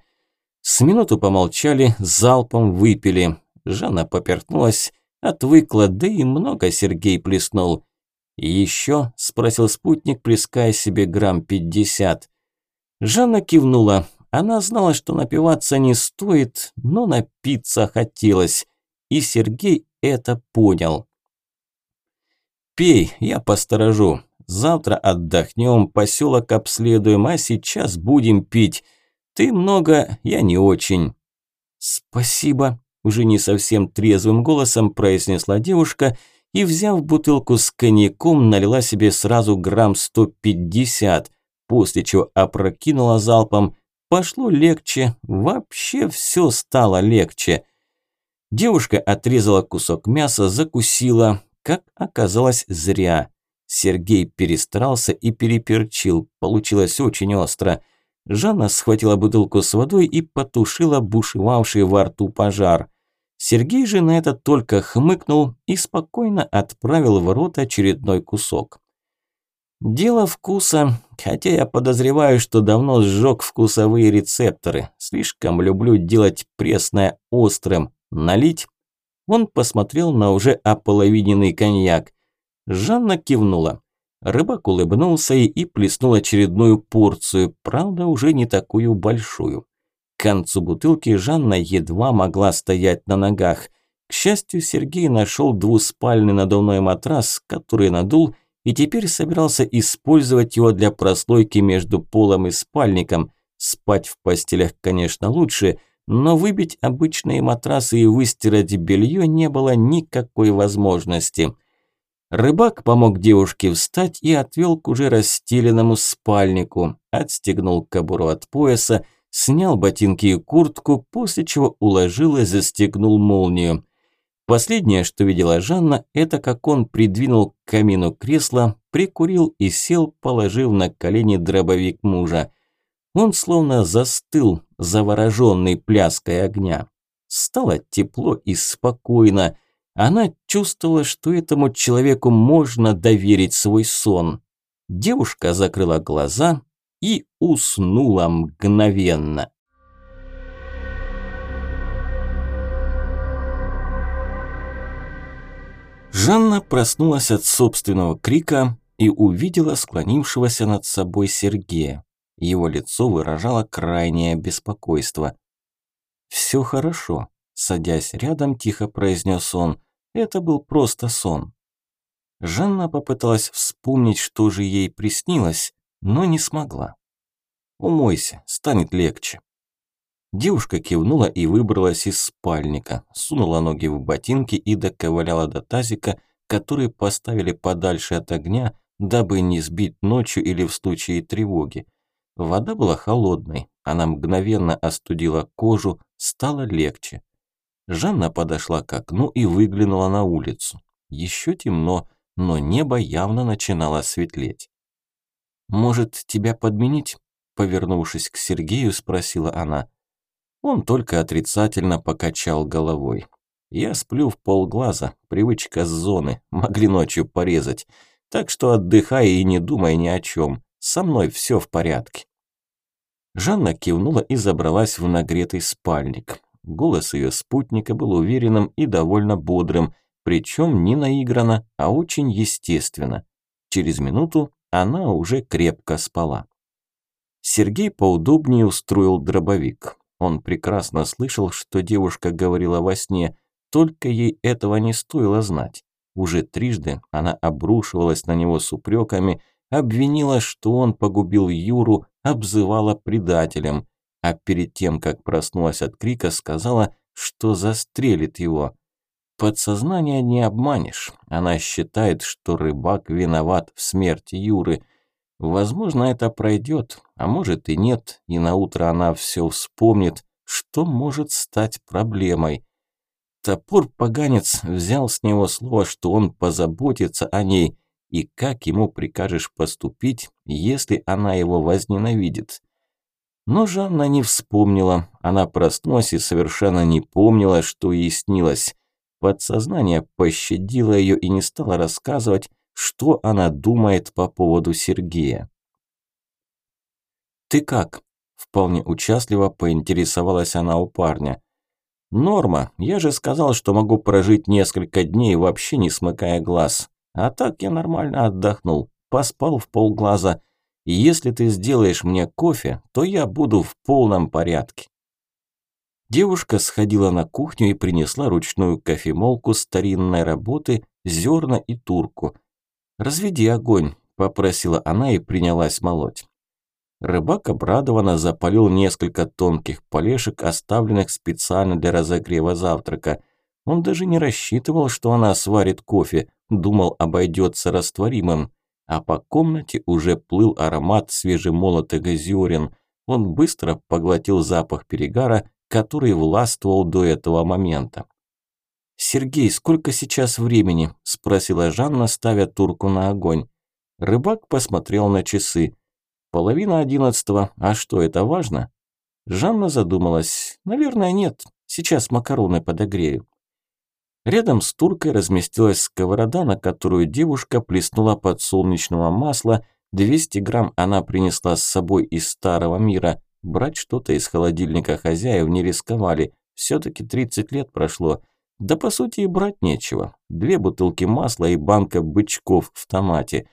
С минуту помолчали, залпом выпили. Жанна попертнулась, отвыкла, да и много Сергей плеснул. «Еще?» – спросил спутник, плеская себе грамм пятьдесят. Жанна кивнула. Она знала, что напиваться не стоит, но напиться хотелось. И Сергей это понял. «Пей, я посторожу. Завтра отдохнем, поселок обследуем, а сейчас будем пить. Ты много, я не очень». «Спасибо», – уже не совсем трезвым голосом произнесла девушка и, взяв бутылку с коньяком, налила себе сразу грамм 150, после чего опрокинула залпом. Пошло легче, вообще все стало легче. Девушка отрезала кусок мяса, закусила, как оказалось, зря. Сергей перестарался и переперчил, получилось очень остро. Жанна схватила бутылку с водой и потушила бушевавший во рту пожар. Сергей же на это только хмыкнул и спокойно отправил в рот очередной кусок. Дело вкуса, хотя я подозреваю, что давно сжег вкусовые рецепторы. Слишком люблю делать пресное острым. Налить? Он посмотрел на уже ополовиненный коньяк. Жанна кивнула. Рыбак улыбнулся ей и плеснул очередную порцию, правда, уже не такую большую. К концу бутылки Жанна едва могла стоять на ногах. К счастью, Сергей нашел двуспальный надувной матрас, который надул, и теперь собирался использовать его для прослойки между полом и спальником. Спать в постелях, конечно, лучше – но выбить обычные матрасы и выстирать белье не было никакой возможности. Рыбак помог девушке встать и отвел к уже расстеленному спальнику, отстегнул кобуру от пояса, снял ботинки и куртку, после чего уложил и застегнул молнию. Последнее, что видела Жанна, это как он придвинул к камину кресло, прикурил и сел, положив на колени дробовик мужа. Он словно застыл, завороженный пляской огня. Стало тепло и спокойно. Она чувствовала, что этому человеку можно доверить свой сон. Девушка закрыла глаза и уснула мгновенно. Жанна проснулась от собственного крика и увидела склонившегося над собой Сергея. Его лицо выражало крайнее беспокойство. «Все хорошо», – садясь рядом, тихо произнес он. «Это был просто сон». Жанна попыталась вспомнить, что же ей приснилось, но не смогла. «Умойся, станет легче». Девушка кивнула и выбралась из спальника, сунула ноги в ботинки и доковыляла до тазика, который поставили подальше от огня, дабы не сбить ночью или в случае тревоги. Вода была холодной, она мгновенно остудила кожу, стало легче. Жанна подошла к окну и выглянула на улицу. Еще темно, но небо явно начинало светлеть. «Может, тебя подменить?» Повернувшись к Сергею, спросила она. Он только отрицательно покачал головой. «Я сплю в полглаза, привычка с зоны, могли ночью порезать. Так что отдыхай и не думай ни о чем. Со мной все в порядке. Жанна кивнула и забралась в нагретый спальник. Голос ее спутника был уверенным и довольно бодрым, причем не наигранно, а очень естественно. Через минуту она уже крепко спала. Сергей поудобнее устроил дробовик. Он прекрасно слышал, что девушка говорила во сне, только ей этого не стоило знать. Уже трижды она обрушивалась на него с упреками, обвинила, что он погубил Юру, обзывала предателем, а перед тем, как проснулась от крика, сказала, что застрелит его. Подсознание не обманешь. Она считает, что рыбак виноват в смерти Юры. Возможно, это пройдет, а может и нет, и на утро она все вспомнит, что может стать проблемой. Топор-поганец взял с него слово, что он позаботится о ней, и как ему прикажешь поступить, если она его возненавидит. Но Жанна не вспомнила, она проснулась и совершенно не помнила, что ей снилось. Подсознание пощадило ее и не стало рассказывать, что она думает по поводу Сергея. «Ты как?» – вполне участливо поинтересовалась она у парня. «Норма, я же сказал, что могу прожить несколько дней, вообще не смыкая глаз. А так я нормально отдохнул, поспал в полглаза. И если ты сделаешь мне кофе, то я буду в полном порядке. Девушка сходила на кухню и принесла ручную кофемолку старинной работы, зерна и турку. «Разведи огонь», – попросила она и принялась молоть. Рыбак обрадованно запалил несколько тонких полешек, оставленных специально для разогрева завтрака. Он даже не рассчитывал, что она сварит кофе, думал, обойдется растворимым. А по комнате уже плыл аромат свежемолотых зерен. Он быстро поглотил запах перегара который властвовал до этого момента. «Сергей, сколько сейчас времени?» – спросила Жанна, ставя турку на огонь. Рыбак посмотрел на часы. «Половина одиннадцатого. А что, это важно?» Жанна задумалась. «Наверное, нет. Сейчас макароны подогрею». Рядом с туркой разместилась сковорода, на которую девушка плеснула подсолнечного масла. 200 грамм она принесла с собой из старого мира. Брать что-то из холодильника хозяев не рисковали. Все-таки 30 лет прошло. Да по сути и брать нечего. Две бутылки масла и банка бычков в томате.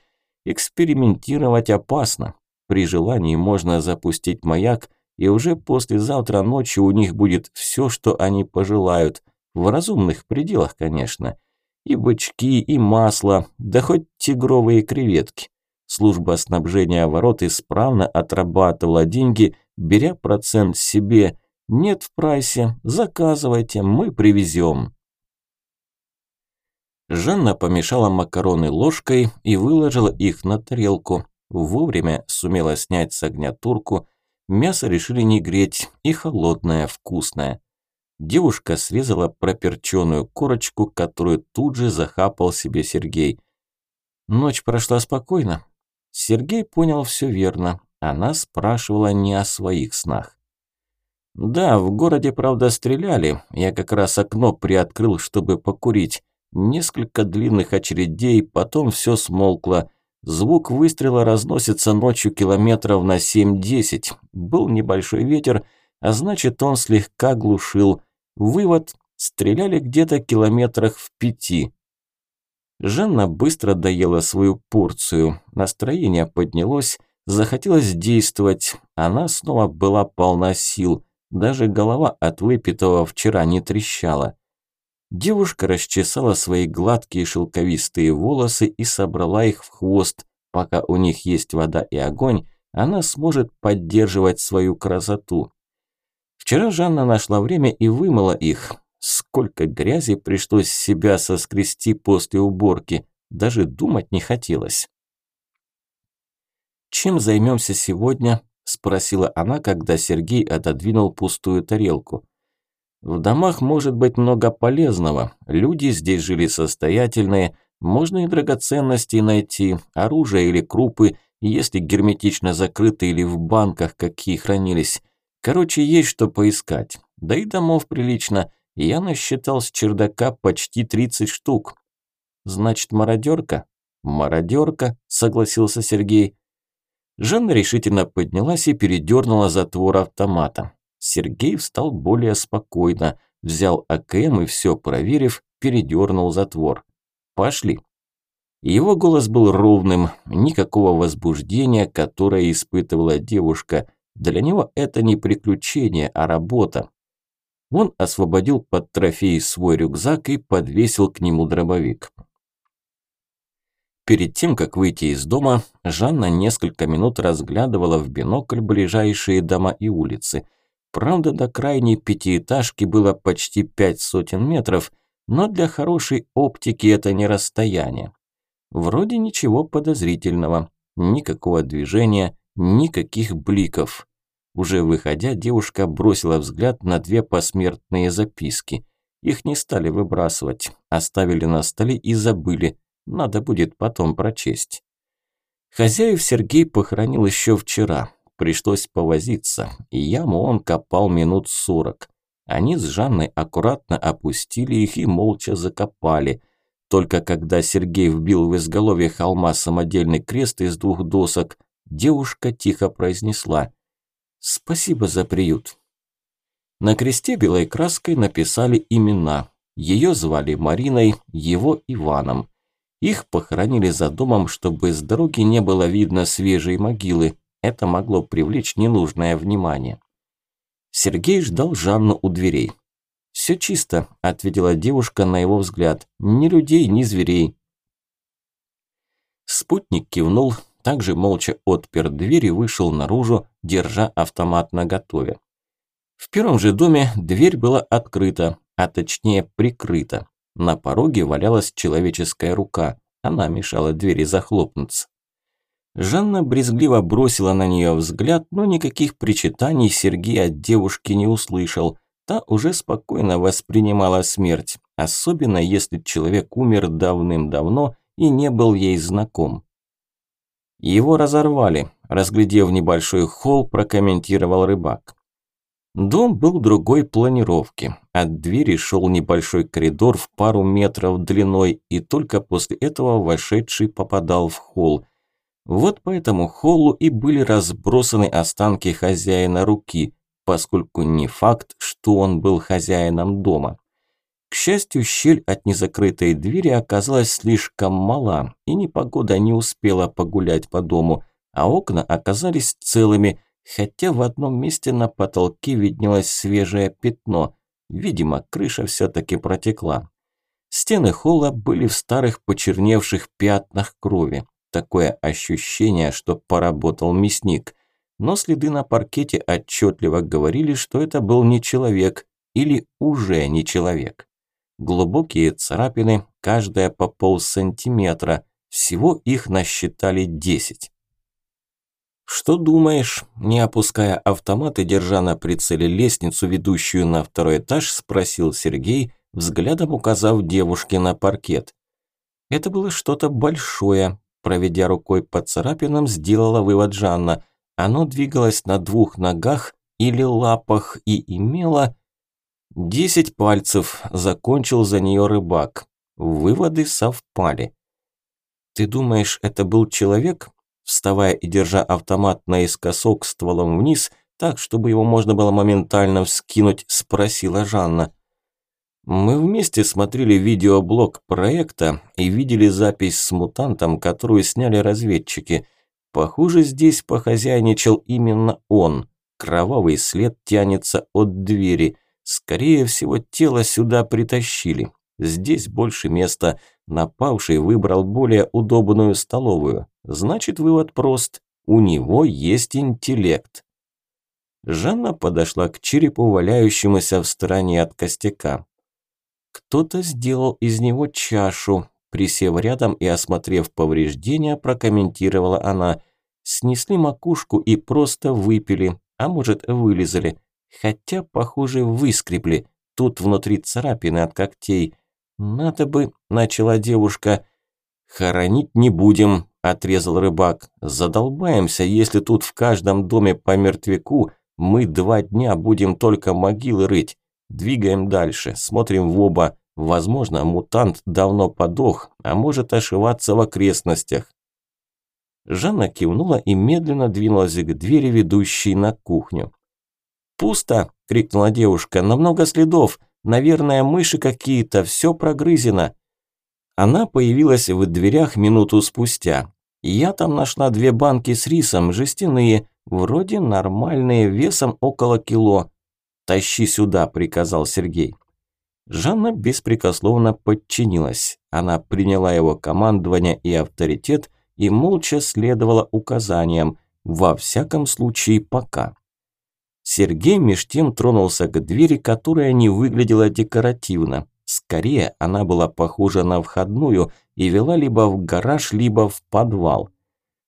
Экспериментировать опасно. При желании можно запустить маяк, и уже послезавтра ночью у них будет все, что они пожелают. В разумных пределах, конечно. И бычки, и масло, да хоть тигровые креветки. Служба снабжения ворот исправно отрабатывала деньги, беря процент себе. Нет в прайсе, заказывайте, мы привезем. Жанна помешала макароны ложкой и выложила их на тарелку. Вовремя сумела снять с огня турку. Мясо решили не греть, и холодное, вкусное. Девушка срезала проперченную корочку, которую тут же захапал себе Сергей. Ночь прошла спокойно, Сергей понял все верно. Она спрашивала не о своих снах. «Да, в городе, правда, стреляли. Я как раз окно приоткрыл, чтобы покурить. Несколько длинных очередей, потом все смолкло. Звук выстрела разносится ночью километров на 7-10. Был небольшой ветер, а значит, он слегка глушил. Вывод – стреляли где-то километрах в пяти. Жанна быстро доела свою порцию. Настроение поднялось, захотелось действовать. Она снова была полна сил. Даже голова от выпитого вчера не трещала. Девушка расчесала свои гладкие шелковистые волосы и собрала их в хвост. Пока у них есть вода и огонь, она сможет поддерживать свою красоту. Вчера Жанна нашла время и вымыла их. Сколько грязи пришлось себя соскрести после уборки, даже думать не хотелось. «Чем займемся сегодня?» – спросила она, когда Сергей отодвинул пустую тарелку. «В домах может быть много полезного, люди здесь жили состоятельные, можно и драгоценности найти, оружие или крупы, если герметично закрыты или в банках какие хранились. Короче, есть что поискать, да и домов прилично – я насчитал с чердака почти 30 штук. Значит, мародерка? Мародерка, согласился Сергей. Жанна решительно поднялась и передернула затвор автомата. Сергей встал более спокойно, взял АКМ и все проверив, передернул затвор. Пошли. Его голос был ровным, никакого возбуждения, которое испытывала девушка. Для него это не приключение, а работа. Он освободил под трофей свой рюкзак и подвесил к нему дробовик. Перед тем, как выйти из дома, Жанна несколько минут разглядывала в бинокль ближайшие дома и улицы. Правда, до крайней пятиэтажки было почти пять сотен метров, но для хорошей оптики это не расстояние. Вроде ничего подозрительного, никакого движения, никаких бликов. Уже выходя, девушка бросила взгляд на две посмертные записки. Их не стали выбрасывать, оставили на столе и забыли. Надо будет потом прочесть. Хозяев Сергей похоронил еще вчера. Пришлось повозиться, яму он копал минут сорок. Они с Жанной аккуратно опустили их и молча закопали. Только когда Сергей вбил в изголовье холма самодельный крест из двух досок, девушка тихо произнесла – Спасибо за приют. На кресте белой краской написали имена. Ее звали Мариной, его Иваном. Их похоронили за домом, чтобы с дороги не было видно свежей могилы. Это могло привлечь ненужное внимание. Сергей ждал Жанну у дверей. «Все чисто», – ответила девушка на его взгляд. «Ни людей, ни зверей». Спутник кивнул, также молча отпер дверь и вышел наружу, держа автомат наготове. В первом же доме дверь была открыта, а точнее прикрыта. На пороге валялась человеческая рука. Она мешала двери захлопнуться. Жанна брезгливо бросила на нее взгляд, но никаких причитаний Сергей от девушки не услышал. Та уже спокойно воспринимала смерть, особенно если человек умер давным-давно и не был ей знаком. Его разорвали, разглядев небольшой холл, прокомментировал рыбак. Дом был другой планировки. От двери шел небольшой коридор в пару метров длиной, и только после этого вошедший попадал в холл. Вот по этому холлу и были разбросаны останки хозяина руки, поскольку не факт, что он был хозяином дома. К счастью, щель от незакрытой двери оказалась слишком мала, и непогода не успела погулять по дому, а окна оказались целыми – хотя в одном месте на потолке виднелось свежее пятно. Видимо, крыша все-таки протекла. Стены холла были в старых почерневших пятнах крови. Такое ощущение, что поработал мясник. Но следы на паркете отчетливо говорили, что это был не человек или уже не человек. Глубокие царапины, каждая по полсантиметра. Всего их насчитали десять. «Что думаешь?» Не опуская автомат и держа на прицеле лестницу, ведущую на второй этаж, спросил Сергей, взглядом указав девушке на паркет. Это было что-то большое. Проведя рукой по царапинам, сделала вывод Жанна. Оно двигалось на двух ногах или лапах и имело... Десять пальцев, закончил за нее рыбак. Выводы совпали. «Ты думаешь, это был человек?» Вставая и держа автомат наискосок стволом вниз, так, чтобы его можно было моментально вскинуть, спросила Жанна. Мы вместе смотрели видеоблог проекта и видели запись с мутантом, которую сняли разведчики. Похоже, здесь похозяйничал именно он. Кровавый след тянется от двери. Скорее всего, тело сюда притащили. Здесь больше места. Напавший выбрал более удобную столовую. Значит, вывод прост. У него есть интеллект. Жанна подошла к черепу, валяющемуся в стороне от костяка. Кто-то сделал из него чашу. Присев рядом и осмотрев повреждения, прокомментировала она. Снесли макушку и просто выпили, а может вылезали. Хотя, похоже, выскребли. Тут внутри царапины от когтей. «Надо бы», – начала девушка. «Хоронить не будем», – отрезал рыбак. «Задолбаемся, если тут в каждом доме по мертвяку мы два дня будем только могилы рыть. Двигаем дальше, смотрим в оба. Возможно, мутант давно подох, а может ошиваться в окрестностях». Жанна кивнула и медленно двинулась к двери, ведущей на кухню. «Пусто!» – крикнула девушка. «Но много следов. Наверное, мыши какие-то, все прогрызено». Она появилась в дверях минуту спустя. Я там нашла две банки с рисом, жестяные, вроде нормальные, весом около кило. «Тащи сюда», – приказал Сергей. Жанна беспрекословно подчинилась. Она приняла его командование и авторитет и молча следовала указаниям, во всяком случае пока. Сергей меж тем тронулся к двери, которая не выглядела декоративно. Скорее, она была похожа на входную и вела либо в гараж, либо в подвал.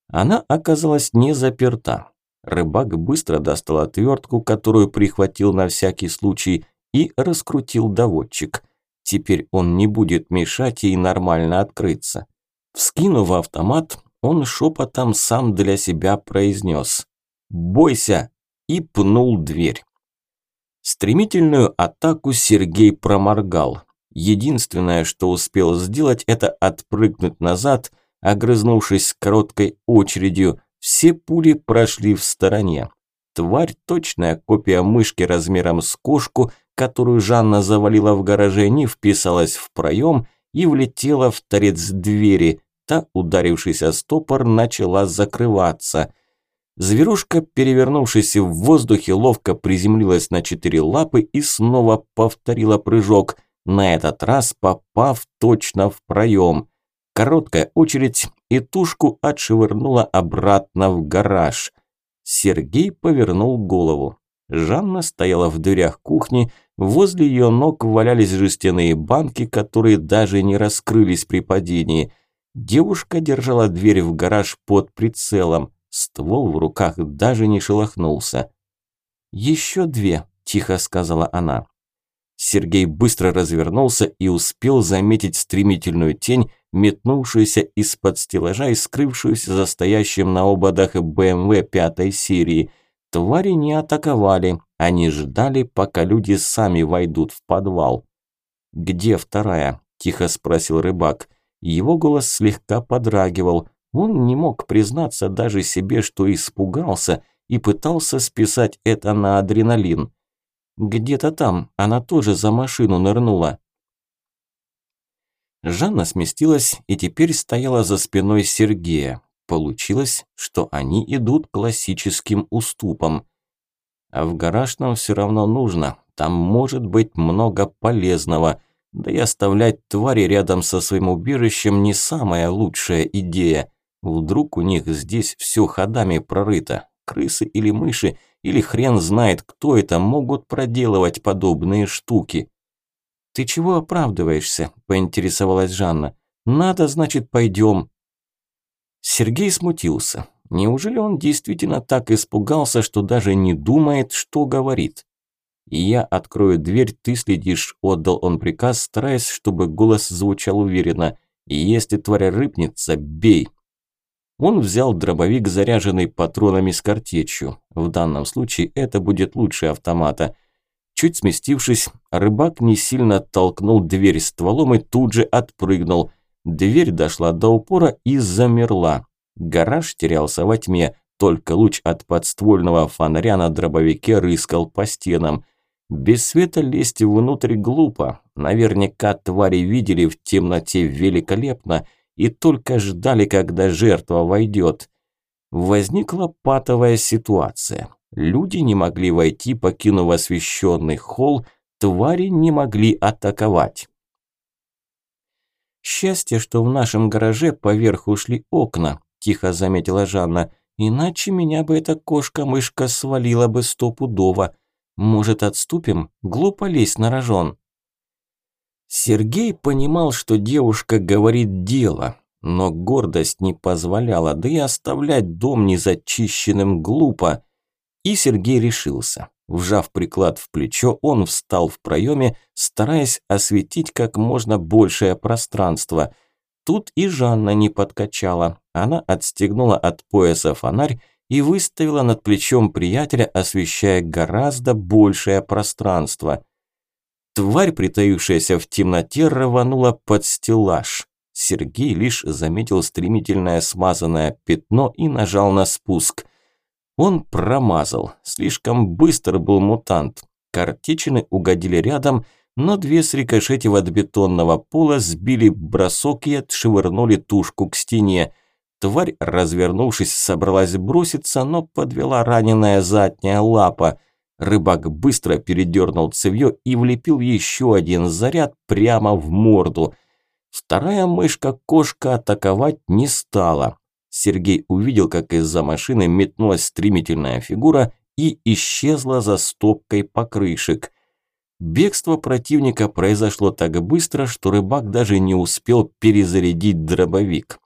Она оказалась не заперта. Рыбак быстро достал отвертку, которую прихватил на всякий случай, и раскрутил доводчик. Теперь он не будет мешать ей нормально открыться. Вскинув автомат, он шепотом сам для себя произнес «Бойся!» И пнул дверь. Стремительную атаку Сергей проморгал. Единственное, что успел сделать, это отпрыгнуть назад, огрызнувшись короткой очередью. Все пули прошли в стороне. Тварь, точная копия мышки размером с кошку, которую Жанна завалила в гараже, не вписалась в проем и влетела в торец двери. Та, ударившись о стопор, начала закрываться. Зверушка, перевернувшись в воздухе, ловко приземлилась на четыре лапы и снова повторила прыжок, на этот раз попав точно в проем. Короткая очередь, и тушку отшвырнула обратно в гараж. Сергей повернул голову. Жанна стояла в дверях кухни, возле ее ног валялись жестяные банки, которые даже не раскрылись при падении. Девушка держала дверь в гараж под прицелом, ствол в руках даже не шелохнулся. «Еще две», – тихо сказала она. Сергей быстро развернулся и успел заметить стремительную тень, метнувшуюся из-под стеллажа и скрывшуюся за стоящим на ободах БМВ пятой серии – Твари не атаковали, они ждали, пока люди сами войдут в подвал. «Где вторая?» – тихо спросил рыбак. Его голос слегка подрагивал. Он не мог признаться даже себе, что испугался, и пытался списать это на адреналин. «Где-то там, она тоже за машину нырнула». Жанна сместилась и теперь стояла за спиной Сергея. Получилось, что они идут классическим уступом. А в гараж нам все равно нужно, там может быть много полезного, да и оставлять твари рядом со своим убежищем не самая лучшая идея. Вдруг у них здесь все ходами прорыто, крысы или мыши, или хрен знает, кто это, могут проделывать подобные штуки. «Ты чего оправдываешься?» – поинтересовалась Жанна. «Надо, значит, пойдем. Сергей смутился. Неужели он действительно так испугался, что даже не думает, что говорит? «Я открою дверь, ты следишь», – отдал он приказ, стараясь, чтобы голос звучал уверенно. «И если тварь рыпнется, бей». Он взял дробовик, заряженный патронами с картечью. В данном случае это будет лучше автомата. Чуть сместившись, рыбак не сильно толкнул дверь стволом и тут же отпрыгнул – Дверь дошла до упора и замерла. Гараж терялся во тьме, только луч от подствольного фонаря на дробовике рыскал по стенам. Без света лезть внутрь глупо. Наверняка твари видели в темноте великолепно и только ждали, когда жертва войдет. Возникла патовая ситуация. Люди не могли войти, покинув освещенный холл, твари не могли атаковать. «Счастье, что в нашем гараже поверх ушли окна», – тихо заметила Жанна. «Иначе меня бы эта кошка-мышка свалила бы стопудово. Может, отступим? Глупо лезть на рожон». Сергей понимал, что девушка говорит дело, но гордость не позволяла, да и оставлять дом незачищенным глупо. И Сергей решился. Вжав приклад в плечо, он встал в проеме, стараясь осветить как можно большее пространство. Тут и Жанна не подкачала. Она отстегнула от пояса фонарь и выставила над плечом приятеля, освещая гораздо большее пространство. Тварь, притаившаяся в темноте, рванула под стеллаж. Сергей лишь заметил стремительное смазанное пятно и нажал на спуск – он промазал. Слишком быстро был мутант. Картечины угодили рядом, но две срикошетив от бетонного пола сбили бросок и отшвырнули тушку к стене. Тварь, развернувшись, собралась броситься, но подвела раненая задняя лапа. Рыбак быстро передернул цевьё и влепил еще один заряд прямо в морду. Вторая мышка-кошка атаковать не стала. Сергей увидел, как из-за машины метнулась стремительная фигура и исчезла за стопкой покрышек. Бегство противника произошло так быстро, что рыбак даже не успел перезарядить дробовик.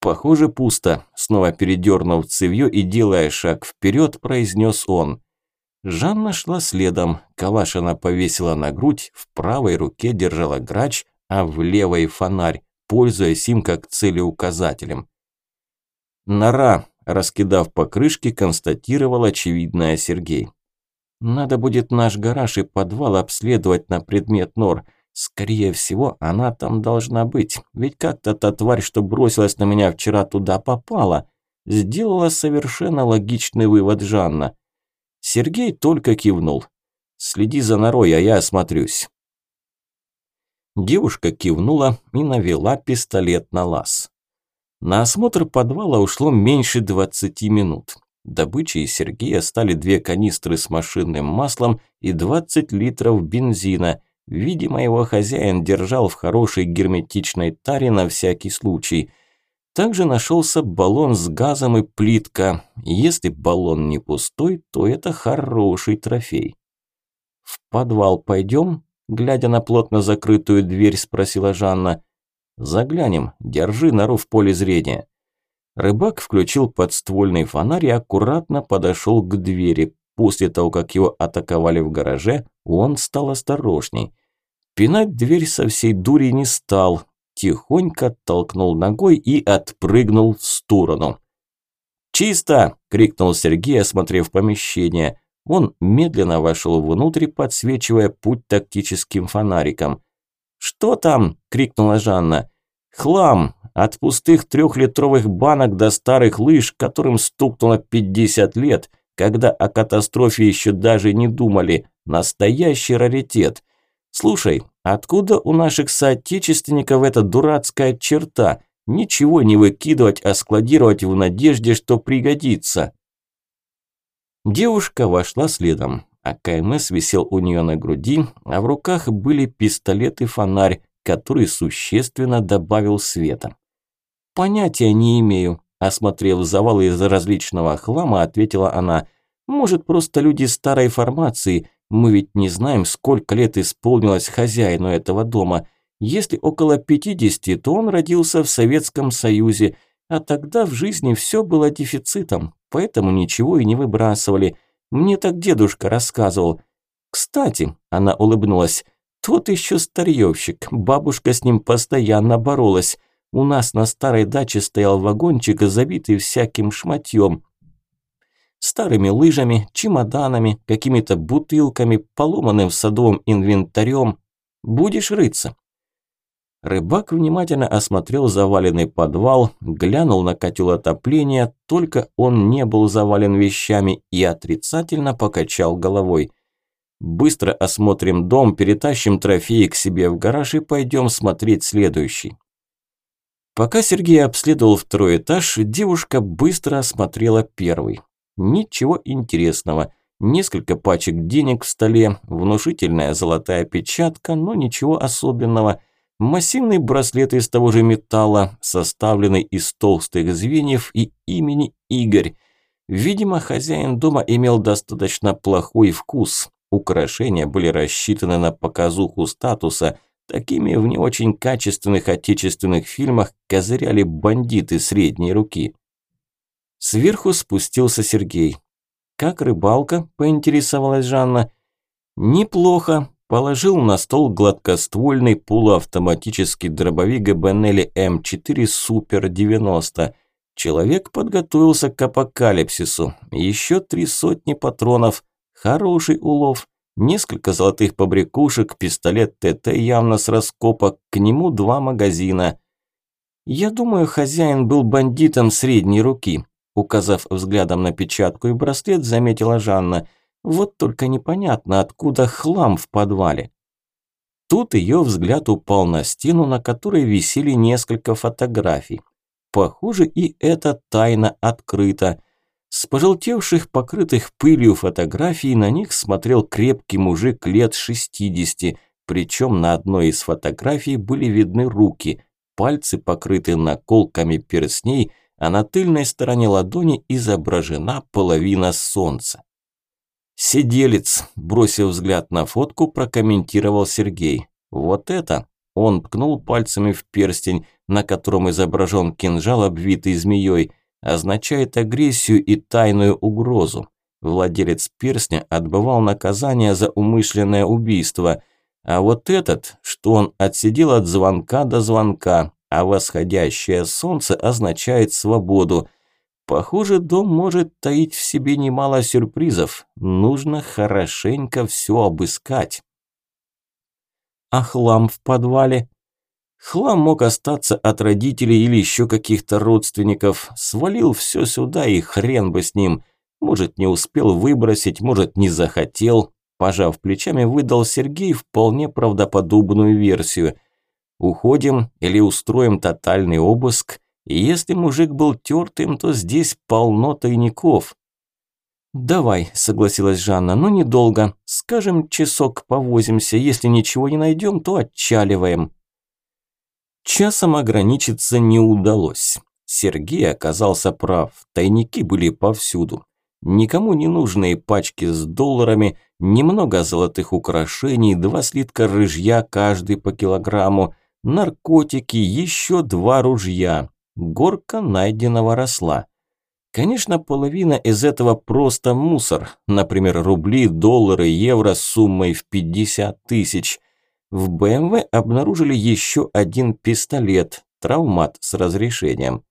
«Похоже, пусто», – снова передернув цевьё и делая шаг вперед, произнес он. Жанна шла следом, калаш она повесила на грудь, в правой руке держала грач, а в левой фонарь, пользуясь им как целеуказателем. «Нора», – раскидав покрышки, констатировал очевидное Сергей. «Надо будет наш гараж и подвал обследовать на предмет нор. Скорее всего, она там должна быть. Ведь как-то та тварь, что бросилась на меня вчера, туда попала». Сделала совершенно логичный вывод Жанна. Сергей только кивнул. «Следи за норой, а я осмотрюсь». Девушка кивнула и навела пистолет на лаз. На осмотр подвала ушло меньше 20 минут. Добычей Сергея стали две канистры с машинным маслом и 20 литров бензина. Видимо, его хозяин держал в хорошей герметичной таре на всякий случай. Также нашелся баллон с газом и плитка. Если баллон не пустой, то это хороший трофей. «В подвал пойдем?» Глядя на плотно закрытую дверь, спросила Жанна. «Заглянем, держи нору в поле зрения». Рыбак включил подствольный фонарь и аккуратно подошел к двери. После того, как его атаковали в гараже, он стал осторожней. Пинать дверь со всей дури не стал, тихонько толкнул ногой и отпрыгнул в сторону. «Чисто!» – крикнул Сергей, осмотрев помещение. Он медленно вошел внутрь, подсвечивая путь тактическим фонариком. «Что там?» – крикнула Жанна. «Хлам! От пустых трехлитровых банок до старых лыж, которым стукнуло 50 лет, когда о катастрофе еще даже не думали. Настоящий раритет. Слушай, откуда у наших соотечественников эта дурацкая черта? Ничего не выкидывать, а складировать в надежде, что пригодится». Девушка вошла следом. а КМС висел у нее на груди, а в руках были пистолет и фонарь, который существенно добавил света. «Понятия не имею», – осмотрев завалы из различного хлама, ответила она. «Может, просто люди старой формации. Мы ведь не знаем, сколько лет исполнилось хозяину этого дома. Если около 50, то он родился в Советском Союзе, а тогда в жизни все было дефицитом поэтому ничего и не выбрасывали. Мне так дедушка рассказывал. Кстати, она улыбнулась, тот еще старьевщик, бабушка с ним постоянно боролась. У нас на старой даче стоял вагончик, забитый всяким шматьем. Старыми лыжами, чемоданами, какими-то бутылками, поломанным садовым инвентарем. Будешь рыться? Рыбак внимательно осмотрел заваленный подвал, глянул на котел отопления, только он не был завален вещами и отрицательно покачал головой. «Быстро осмотрим дом, перетащим трофеи к себе в гараж и пойдем смотреть следующий». Пока Сергей обследовал второй этаж, девушка быстро осмотрела первый. Ничего интересного. Несколько пачек денег в столе, внушительная золотая печатка, но ничего особенного – Массивный браслет из того же металла, составленный из толстых звеньев и имени Игорь. Видимо, хозяин дома имел достаточно плохой вкус. Украшения были рассчитаны на показуху статуса. Такими в не очень качественных отечественных фильмах козыряли бандиты средней руки. Сверху спустился Сергей. «Как рыбалка?» – поинтересовалась Жанна. «Неплохо», положил на стол гладкоствольный полуавтоматический дробовик Беннелли М4 Супер 90. Человек подготовился к апокалипсису. Еще три сотни патронов. Хороший улов. Несколько золотых побрякушек, пистолет ТТ явно с раскопок, к нему два магазина. Я думаю, хозяин был бандитом средней руки. Указав взглядом на печатку и браслет, заметила Жанна – вот только непонятно, откуда хлам в подвале. Тут ее взгляд упал на стену, на которой висели несколько фотографий. Похоже, и эта тайна открыта. С пожелтевших, покрытых пылью фотографий на них смотрел крепкий мужик лет 60, причем на одной из фотографий были видны руки, пальцы покрыты наколками перстней, а на тыльной стороне ладони изображена половина солнца. «Сиделец», – бросив взгляд на фотку, прокомментировал Сергей. «Вот это!» – он ткнул пальцами в перстень, на котором изображен кинжал, обвитый змеей, означает агрессию и тайную угрозу. Владелец перстня отбывал наказание за умышленное убийство. А вот этот, что он отсидел от звонка до звонка, а восходящее солнце означает свободу – Похоже, дом может таить в себе немало сюрпризов. Нужно хорошенько все обыскать. А хлам в подвале? Хлам мог остаться от родителей или еще каких-то родственников. Свалил все сюда и хрен бы с ним. Может, не успел выбросить, может, не захотел. Пожав плечами, выдал Сергей вполне правдоподобную версию – Уходим или устроим тотальный обыск. И если мужик был тертым, то здесь полно тайников. «Давай», – согласилась Жанна, – «но недолго. Скажем, часок повозимся. Если ничего не найдем, то отчаливаем». Часом ограничиться не удалось. Сергей оказался прав. Тайники были повсюду. Никому не нужные пачки с долларами, немного золотых украшений, два слитка рыжья каждый по килограмму, наркотики, еще два ружья. Горка найденного росла. Конечно, половина из этого просто мусор. Например, рубли, доллары, евро с суммой в 50 тысяч. В БМВ обнаружили еще один пистолет, травмат с разрешением.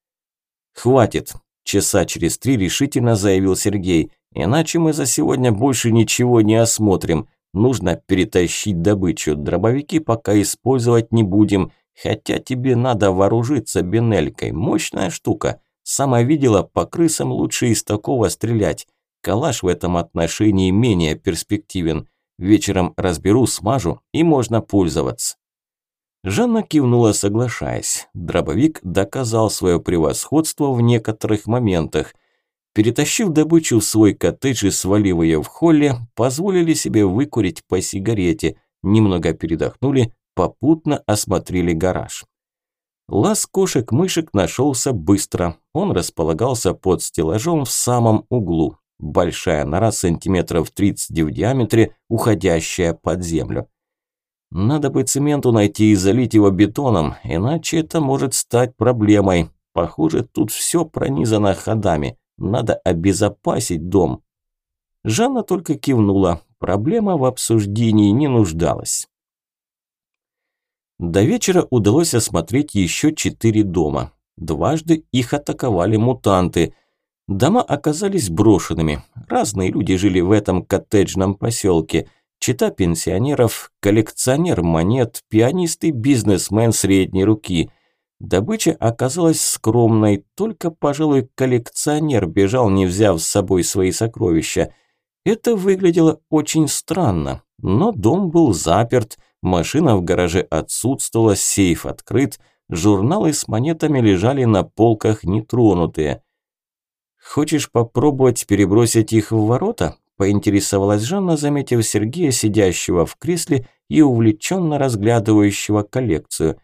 «Хватит», – часа через три решительно заявил Сергей. «Иначе мы за сегодня больше ничего не осмотрим. Нужно перетащить добычу. Дробовики пока использовать не будем. Хотя тебе надо вооружиться бинелькой. Мощная штука. Сама видела, по крысам лучше из такого стрелять. Калаш в этом отношении менее перспективен. Вечером разберу, смажу и можно пользоваться. Жанна кивнула, соглашаясь. Дробовик доказал свое превосходство в некоторых моментах. Перетащив добычу в свой коттедж и свалив ее в холле, позволили себе выкурить по сигарете, немного передохнули, попутно осмотрели гараж. Лаз кошек-мышек нашелся быстро. Он располагался под стеллажом в самом углу. Большая нора сантиметров 30 в диаметре, уходящая под землю. Надо бы цементу найти и залить его бетоном, иначе это может стать проблемой. Похоже, тут все пронизано ходами. Надо обезопасить дом. Жанна только кивнула. Проблема в обсуждении не нуждалась. До вечера удалось осмотреть еще четыре дома. Дважды их атаковали мутанты. Дома оказались брошенными. Разные люди жили в этом коттеджном поселке. Чита пенсионеров, коллекционер монет, пианист и бизнесмен средней руки. Добыча оказалась скромной, только, пожалуй, коллекционер бежал, не взяв с собой свои сокровища. Это выглядело очень странно, но дом был заперт – Машина в гараже отсутствовала, сейф открыт, журналы с монетами лежали на полках нетронутые. «Хочешь попробовать перебросить их в ворота?» – поинтересовалась Жанна, заметив Сергея, сидящего в кресле и увлеченно разглядывающего коллекцию.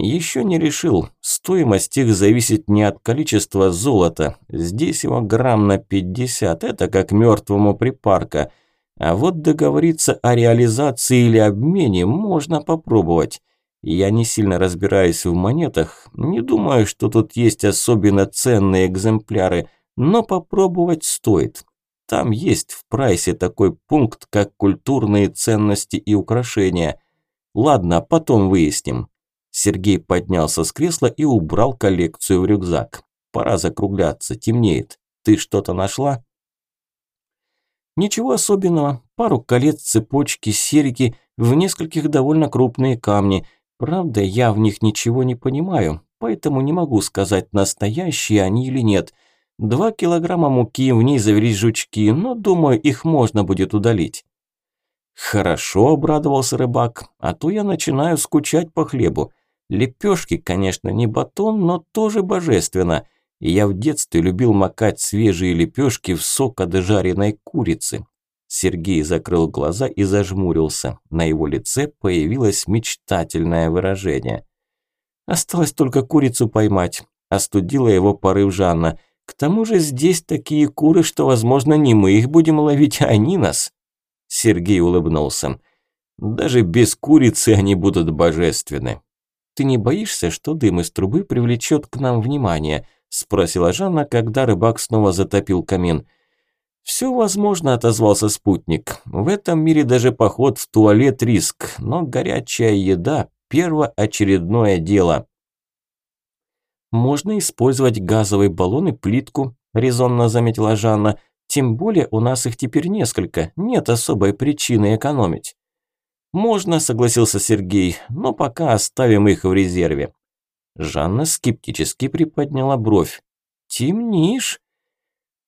Еще не решил, стоимость их зависит не от количества золота, здесь его грамм на 50, это как мертвому припарка – а вот договориться о реализации или обмене можно попробовать. Я не сильно разбираюсь в монетах, не думаю, что тут есть особенно ценные экземпляры, но попробовать стоит. Там есть в прайсе такой пункт, как культурные ценности и украшения. Ладно, потом выясним. Сергей поднялся с кресла и убрал коллекцию в рюкзак. Пора закругляться, темнеет. Ты что-то нашла? Ничего особенного, пару колец, цепочки, серьги, в нескольких довольно крупные камни. Правда, я в них ничего не понимаю, поэтому не могу сказать, настоящие они или нет. Два килограмма муки, в ней завелись жучки, но, думаю, их можно будет удалить. Хорошо, обрадовался рыбак, а то я начинаю скучать по хлебу. Лепешки, конечно, не батон, но тоже божественно – я в детстве любил макать свежие лепешки в сок от жареной курицы. Сергей закрыл глаза и зажмурился. На его лице появилось мечтательное выражение. Осталось только курицу поймать. Остудила его порыв Жанна. К тому же здесь такие куры, что, возможно, не мы их будем ловить, а они нас. Сергей улыбнулся. Даже без курицы они будут божественны. Ты не боишься, что дым из трубы привлечет к нам внимание? – спросила Жанна, когда рыбак снова затопил камин. «Все возможно», – отозвался спутник. «В этом мире даже поход в туалет – риск, но горячая еда – первоочередное дело». «Можно использовать газовый баллон и плитку», – резонно заметила Жанна. «Тем более у нас их теперь несколько, нет особой причины экономить». «Можно», – согласился Сергей, – «но пока оставим их в резерве. Жанна скептически приподняла бровь. «Темнишь?»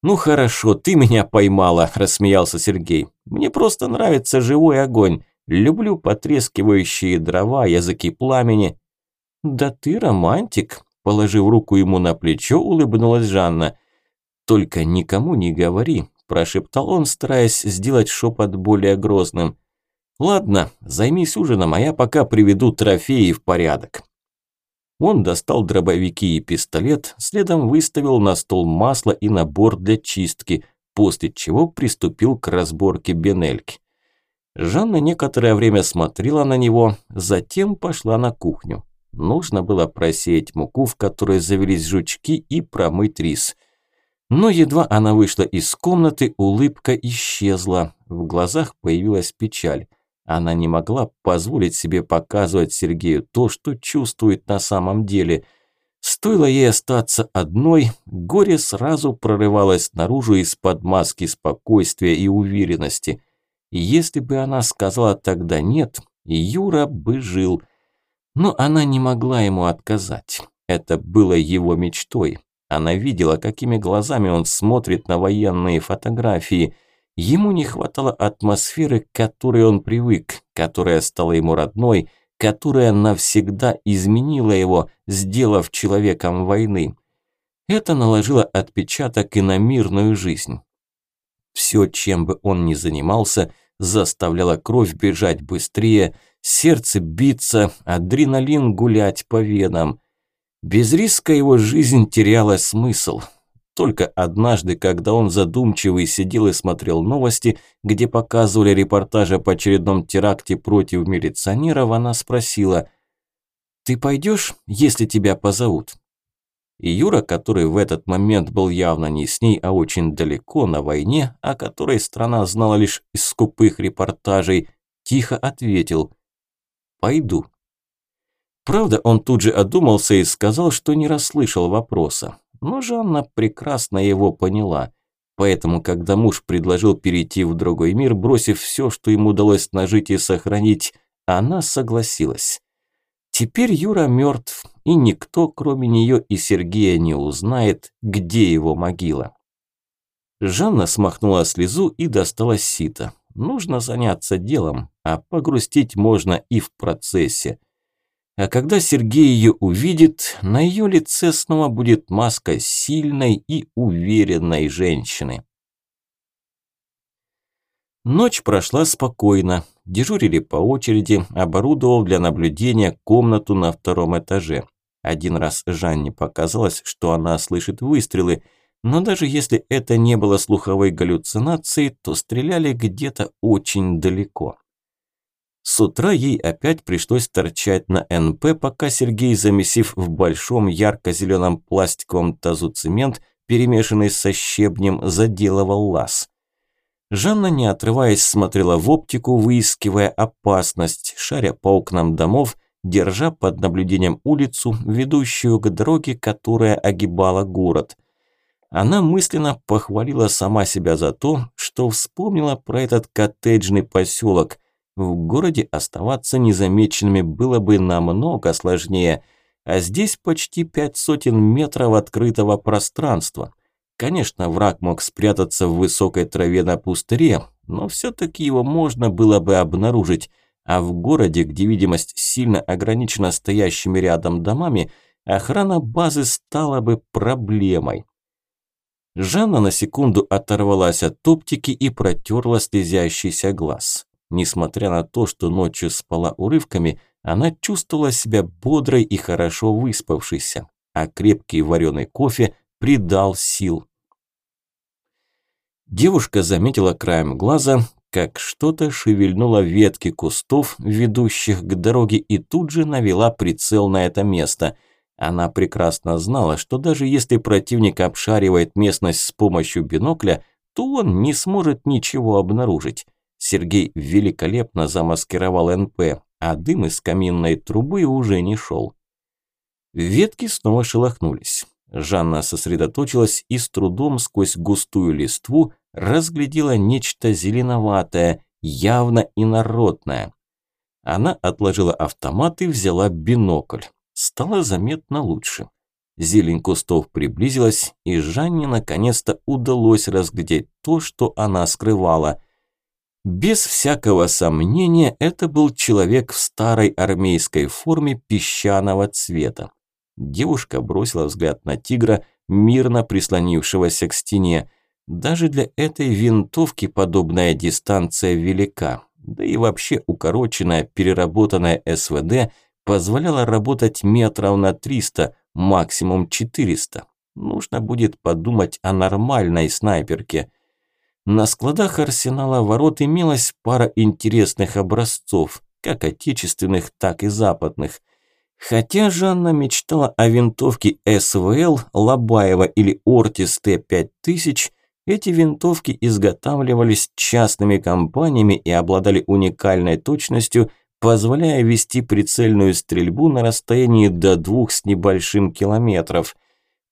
«Ну хорошо, ты меня поймала», – рассмеялся Сергей. «Мне просто нравится живой огонь. Люблю потрескивающие дрова, языки пламени». «Да ты романтик», – положив руку ему на плечо, улыбнулась Жанна. «Только никому не говори», – прошептал он, стараясь сделать шепот более грозным. «Ладно, займись ужином, а я пока приведу трофеи в порядок». Он достал дробовики и пистолет, следом выставил на стол масло и набор для чистки, после чего приступил к разборке бенельки. Жанна некоторое время смотрела на него, затем пошла на кухню. Нужно было просеять муку, в которой завелись жучки, и промыть рис. Но едва она вышла из комнаты, улыбка исчезла, в глазах появилась печаль. Она не могла позволить себе показывать Сергею то, что чувствует на самом деле. Стоило ей остаться одной, горе сразу прорывалось наружу из-под маски спокойствия и уверенности. Если бы она сказала тогда «нет», Юра бы жил. Но она не могла ему отказать. Это было его мечтой. Она видела, какими глазами он смотрит на военные фотографии – Ему не хватало атмосферы, к которой он привык, которая стала ему родной, которая навсегда изменила его, сделав человеком войны. Это наложило отпечаток и на мирную жизнь. Все, чем бы он ни занимался, заставляло кровь бежать быстрее, сердце биться, адреналин гулять по венам. Без риска его жизнь теряла смысл – только однажды, когда он задумчивый сидел и смотрел новости, где показывали репортажи об очередном теракте против милиционеров, она спросила «Ты пойдешь, если тебя позовут?» И Юра, который в этот момент был явно не с ней, а очень далеко на войне, о которой страна знала лишь из скупых репортажей, тихо ответил «Пойду». Правда, он тут же одумался и сказал, что не расслышал вопроса. Но Жанна прекрасно его поняла. Поэтому, когда муж предложил перейти в другой мир, бросив все, что ему удалось нажить и сохранить, она согласилась. Теперь Юра мертв, и никто, кроме нее и Сергея, не узнает, где его могила. Жанна смахнула слезу и достала сито. Нужно заняться делом, а погрустить можно и в процессе. А когда Сергей ее увидит, на ее лице снова будет маска сильной и уверенной женщины. Ночь прошла спокойно. Дежурили по очереди, оборудовав для наблюдения комнату на втором этаже. Один раз Жанне показалось, что она слышит выстрелы, но даже если это не было слуховой галлюцинацией, то стреляли где-то очень далеко. С утра ей опять пришлось торчать на НП, пока Сергей, замесив в большом ярко-зеленом пластиковом тазу цемент, перемешанный со щебнем, заделывал лаз. Жанна, не отрываясь, смотрела в оптику, выискивая опасность, шаря по окнам домов, держа под наблюдением улицу, ведущую к дороге, которая огибала город. Она мысленно похвалила сама себя за то, что вспомнила про этот коттеджный поселок – в городе оставаться незамеченными было бы намного сложнее, а здесь почти пять сотен метров открытого пространства. Конечно, враг мог спрятаться в высокой траве на пустыре, но все-таки его можно было бы обнаружить, а в городе, где видимость сильно ограничена стоящими рядом домами, охрана базы стала бы проблемой. Жанна на секунду оторвалась от оптики и протерла слезящийся глаз. Несмотря на то, что ночью спала урывками, она чувствовала себя бодрой и хорошо выспавшейся, а крепкий вареный кофе придал сил. Девушка заметила краем глаза, как что-то шевельнуло ветки кустов, ведущих к дороге, и тут же навела прицел на это место. Она прекрасно знала, что даже если противник обшаривает местность с помощью бинокля, то он не сможет ничего обнаружить. Сергей великолепно замаскировал НП, а дым из каминной трубы уже не шел. Ветки снова шелохнулись. Жанна сосредоточилась и с трудом сквозь густую листву разглядела нечто зеленоватое, явно инородное. Она отложила автомат и взяла бинокль. Стало заметно лучше. Зелень кустов приблизилась, и Жанне наконец-то удалось разглядеть то, что она скрывала. Без всякого сомнения, это был человек в старой армейской форме песчаного цвета. Девушка бросила взгляд на тигра, мирно прислонившегося к стене. Даже для этой винтовки подобная дистанция велика. Да и вообще укороченная, переработанная СВД позволяла работать метров на 300, максимум 400. Нужно будет подумать о нормальной снайперке. На складах арсенала ворот имелась пара интересных образцов, как отечественных, так и западных. Хотя Жанна мечтала о винтовке СВЛ, Лобаева или Ортис Т-5000, эти винтовки изготавливались частными компаниями и обладали уникальной точностью, позволяя вести прицельную стрельбу на расстоянии до двух с небольшим километров.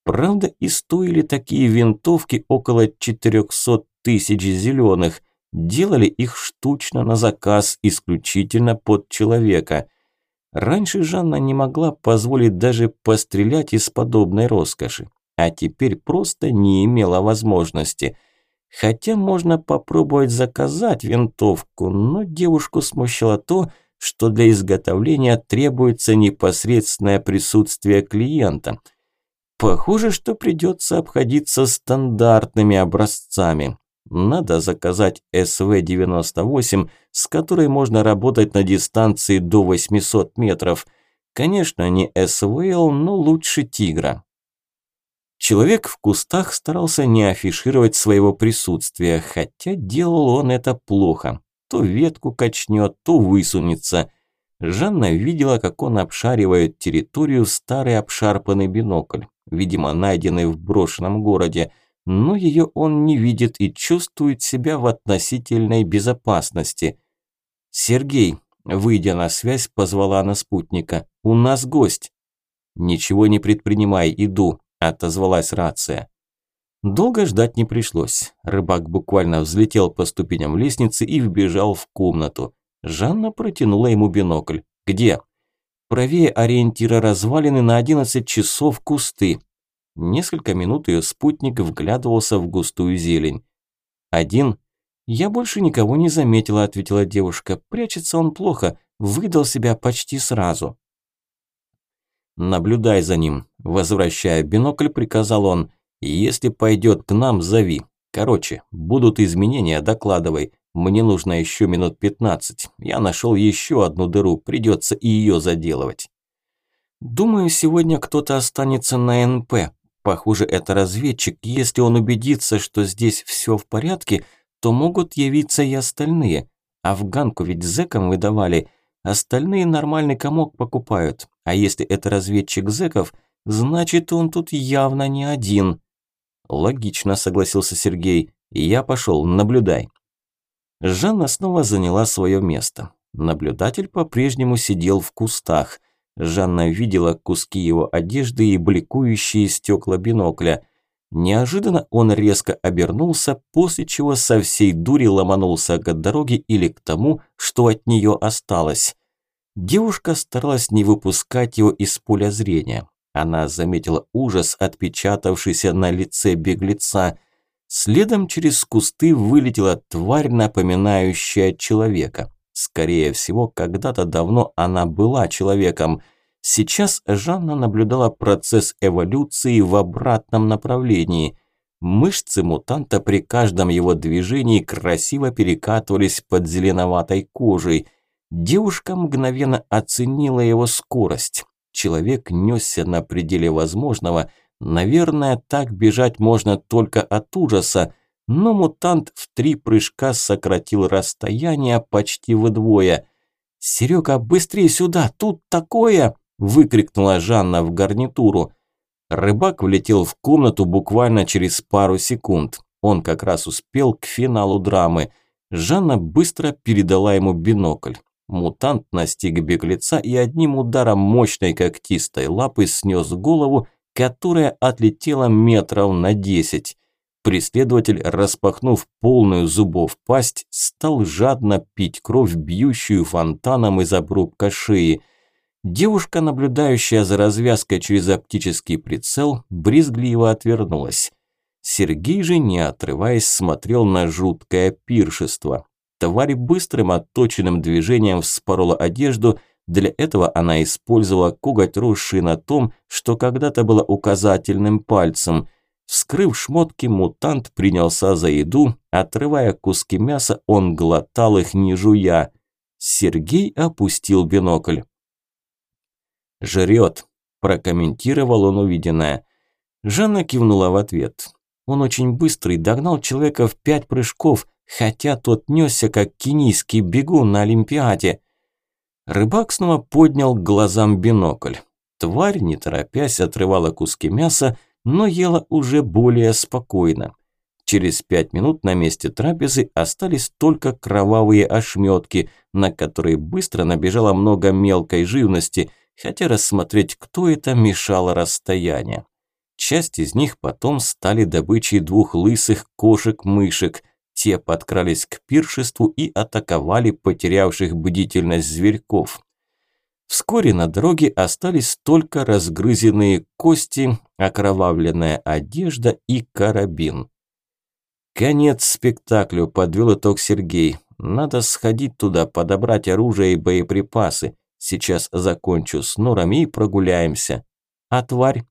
Правда, и стоили такие винтовки около 400 тысяч зеленых. Делали их штучно на заказ, исключительно под человека. Раньше Жанна не могла позволить даже пострелять из подобной роскоши, а теперь просто не имела возможности. Хотя можно попробовать заказать винтовку, но девушку смущало то, что для изготовления требуется непосредственное присутствие клиента. Похоже, что придется обходиться стандартными образцами. Надо заказать СВ-98, с которой можно работать на дистанции до 800 метров. Конечно, не СВЛ, но лучше Тигра. Человек в кустах старался не афишировать своего присутствия, хотя делал он это плохо. То ветку качнет, то высунется. Жанна видела, как он обшаривает территорию старый обшарпанный бинокль, видимо, найденный в брошенном городе – но ее он не видит и чувствует себя в относительной безопасности. «Сергей», выйдя на связь, позвала на спутника. «У нас гость». «Ничего не предпринимай, иду», – отозвалась рация. Долго ждать не пришлось. Рыбак буквально взлетел по ступеням лестницы и вбежал в комнату. Жанна протянула ему бинокль. «Где?» «Правее ориентира развалины на 11 часов кусты. Несколько минут ее спутник вглядывался в густую зелень. «Один?» «Я больше никого не заметила», – ответила девушка. «Прячется он плохо, выдал себя почти сразу». «Наблюдай за ним», – возвращая бинокль, приказал он. «Если пойдет к нам, зови. Короче, будут изменения, докладывай. Мне нужно еще минут пятнадцать. Я нашел еще одну дыру, придется и ее заделывать». «Думаю, сегодня кто-то останется на НП», Похоже, это разведчик. Если он убедится, что здесь все в порядке, то могут явиться и остальные. Афганку ведь зэкам выдавали. Остальные нормальный комок покупают. А если это разведчик зэков, значит он тут явно не один. Логично, согласился Сергей. Я пошел, наблюдай. Жанна снова заняла свое место. Наблюдатель по-прежнему сидел в кустах. Жанна видела куски его одежды и бликующие стекла бинокля. Неожиданно он резко обернулся, после чего со всей дури ломанулся к дороге или к тому, что от нее осталось. Девушка старалась не выпускать его из поля зрения. Она заметила ужас, отпечатавшийся на лице беглеца. Следом через кусты вылетела тварь, напоминающая человека. Скорее всего, когда-то давно она была человеком. Сейчас Жанна наблюдала процесс эволюции в обратном направлении. Мышцы мутанта при каждом его движении красиво перекатывались под зеленоватой кожей. Девушка мгновенно оценила его скорость. Человек несся на пределе возможного. Наверное, так бежать можно только от ужаса, но мутант в три прыжка сократил расстояние почти вдвое. «Серега, быстрее сюда, тут такое!» – выкрикнула Жанна в гарнитуру. Рыбак влетел в комнату буквально через пару секунд. Он как раз успел к финалу драмы. Жанна быстро передала ему бинокль. Мутант настиг беглеца и одним ударом мощной когтистой лапы снес голову, которая отлетела метров на десять. Преследователь, распахнув полную зубов пасть, стал жадно пить кровь, бьющую фонтаном из обрубка шеи. Девушка, наблюдающая за развязкой через оптический прицел, брезгливо отвернулась. Сергей же, не отрываясь, смотрел на жуткое пиршество. Тварь быстрым отточенным движением вспорола одежду, для этого она использовала коготь, росший на том, что когда-то было указательным пальцем. Вскрыв шмотки, мутант принялся за еду, отрывая куски мяса, он глотал их не жуя. Сергей опустил бинокль. «Жрет», – прокомментировал он увиденное. Жанна кивнула в ответ. Он очень быстрый, догнал человека в пять прыжков, хотя тот несся как кенийский бегун на Олимпиаде. Рыбак снова поднял к глазам бинокль. Тварь, не торопясь, отрывала куски мяса, но ела уже более спокойно. Через пять минут на месте трапезы остались только кровавые ошметки, на которые быстро набежало много мелкой живности, хотя рассмотреть, кто это, мешало расстояние. Часть из них потом стали добычей двух лысых кошек-мышек. Те подкрались к пиршеству и атаковали потерявших бдительность зверьков. Вскоре на дороге остались только разгрызенные кости, окровавленная одежда и карабин. Конец спектаклю, подвел итог Сергей. Надо сходить туда, подобрать оружие и боеприпасы. Сейчас закончу с норами и прогуляемся. А тварь?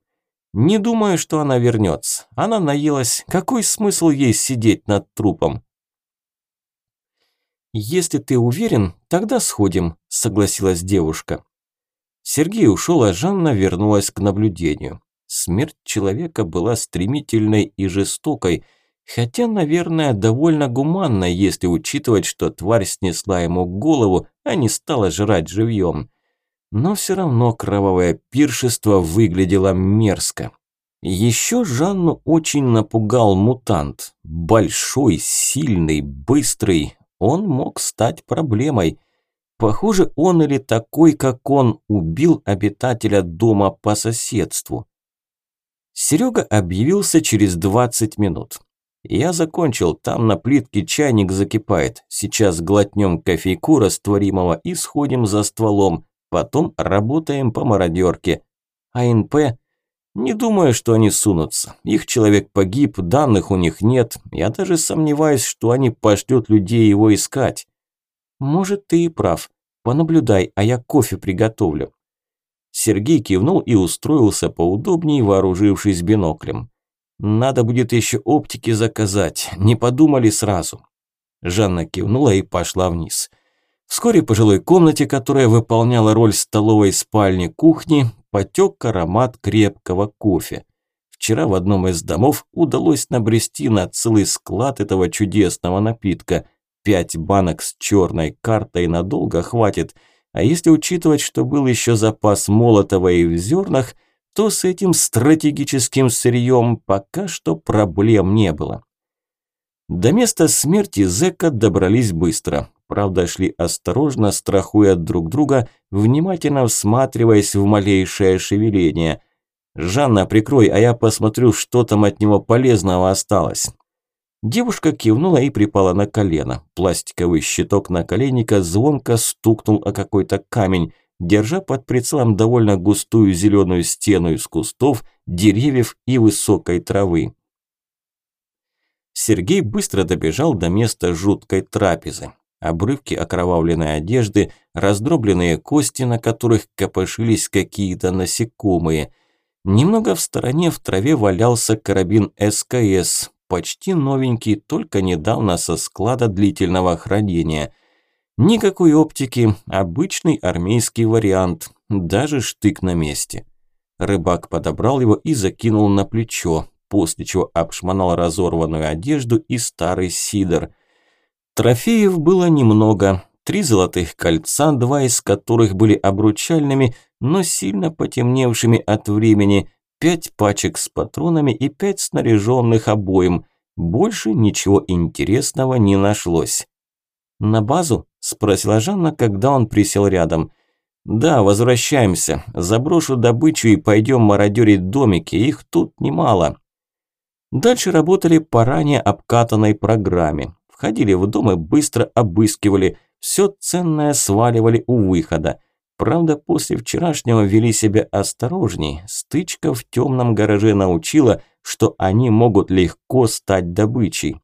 Не думаю, что она вернется. Она наелась. Какой смысл ей сидеть над трупом? Если ты уверен, тогда сходим, согласилась девушка. Сергей ушел, а Жанна вернулась к наблюдению. Смерть человека была стремительной и жестокой, хотя, наверное, довольно гуманной, если учитывать, что тварь снесла ему голову, а не стала жрать живьем. Но все равно кровавое пиршество выглядело мерзко. Еще Жанну очень напугал мутант. Большой, сильный, быстрый. Он мог стать проблемой. Похоже, он или такой, как он, убил обитателя дома по соседству. Серега объявился через 20 минут. Я закончил, там на плитке чайник закипает. Сейчас глотнем кофейку растворимого и сходим за стволом. Потом работаем по мародерке. А НП? Не думаю, что они сунутся. Их человек погиб, данных у них нет. Я даже сомневаюсь, что они пошлют людей его искать. Может, ты и прав. Понаблюдай, а я кофе приготовлю. Сергей кивнул и устроился поудобнее, вооружившись биноклем. Надо будет еще оптики заказать, не подумали сразу. Жанна кивнула и пошла вниз. Вскоре по жилой комнате, которая выполняла роль столовой спальни кухни, потек аромат крепкого кофе. Вчера в одном из домов удалось набрести на целый склад этого чудесного напитка. Пять банок с черной картой надолго хватит, а если учитывать, что был еще запас молотого и в зернах, то с этим стратегическим сырьем пока что проблем не было. До места смерти зэка добрались быстро. Правда, шли осторожно, страхуя друг друга, внимательно всматриваясь в малейшее шевеление. «Жанна, прикрой, а я посмотрю, что там от него полезного осталось». Девушка кивнула и припала на колено. Пластиковый щиток наколенника звонко стукнул о какой-то камень, держа под прицелом довольно густую зеленую стену из кустов, деревьев и высокой травы. Сергей быстро добежал до места жуткой трапезы. Обрывки окровавленной одежды, раздробленные кости, на которых копошились какие-то насекомые. Немного в стороне в траве валялся карабин СКС, почти новенький, только недавно со склада длительного хранения. Никакой оптики, обычный армейский вариант, даже штык на месте. Рыбак подобрал его и закинул на плечо, после чего обшмонал разорванную одежду и старый сидор. Трофеев было немного. Три золотых кольца, два из которых были обручальными, но сильно потемневшими от времени, пять пачек с патронами и пять снаряженных обоим. Больше ничего интересного не нашлось. «На базу?» – спросила Жанна, когда он присел рядом. «Да, возвращаемся. Заброшу добычу и пойдем мародерить домики, их тут немало». Дальше работали по ранее обкатанной программе. Входили в дом и быстро обыскивали, все ценное сваливали у выхода. Правда, после вчерашнего вели себя осторожней. Стычка в темном гараже научила, что они могут легко стать добычей.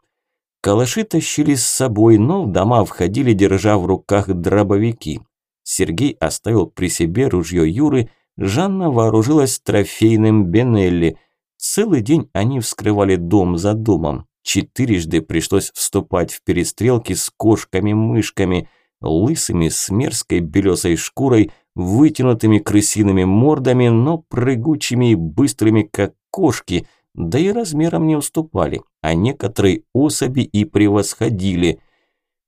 Калаши тащили с собой, но в дома входили, держа в руках дробовики. Сергей оставил при себе ружье Юры, Жанна вооружилась трофейным Бенелли. Целый день они вскрывали дом за домом. Четырежды пришлось вступать в перестрелки с кошками-мышками, лысыми с мерзкой белесой шкурой, вытянутыми крысиными мордами, но прыгучими и быстрыми, как кошки, да и размером не уступали, а некоторые особи и превосходили.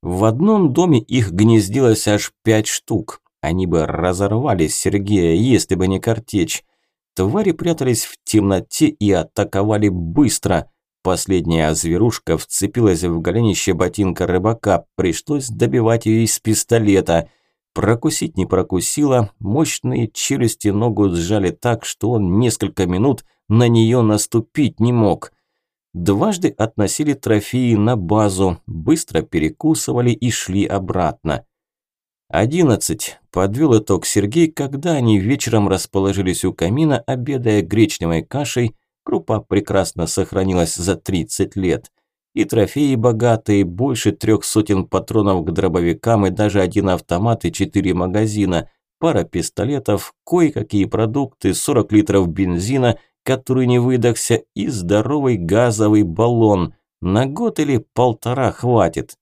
В одном доме их гнездилось аж пять штук. Они бы разорвали Сергея, если бы не картечь. Твари прятались в темноте и атаковали быстро. Последняя зверушка вцепилась в голенище ботинка рыбака, пришлось добивать ее из пистолета. Прокусить не прокусила, мощные челюсти ногу сжали так, что он несколько минут на нее наступить не мог. Дважды относили трофеи на базу, быстро перекусывали и шли обратно. «Одиннадцать», – подвел итог Сергей, когда они вечером расположились у камина, обедая гречневой кашей, крупа прекрасно сохранилась за 30 лет. И трофеи богатые, больше трех сотен патронов к дробовикам и даже один автомат и четыре магазина, пара пистолетов, кое-какие продукты, 40 литров бензина, который не выдохся, и здоровый газовый баллон. На год или полтора хватит.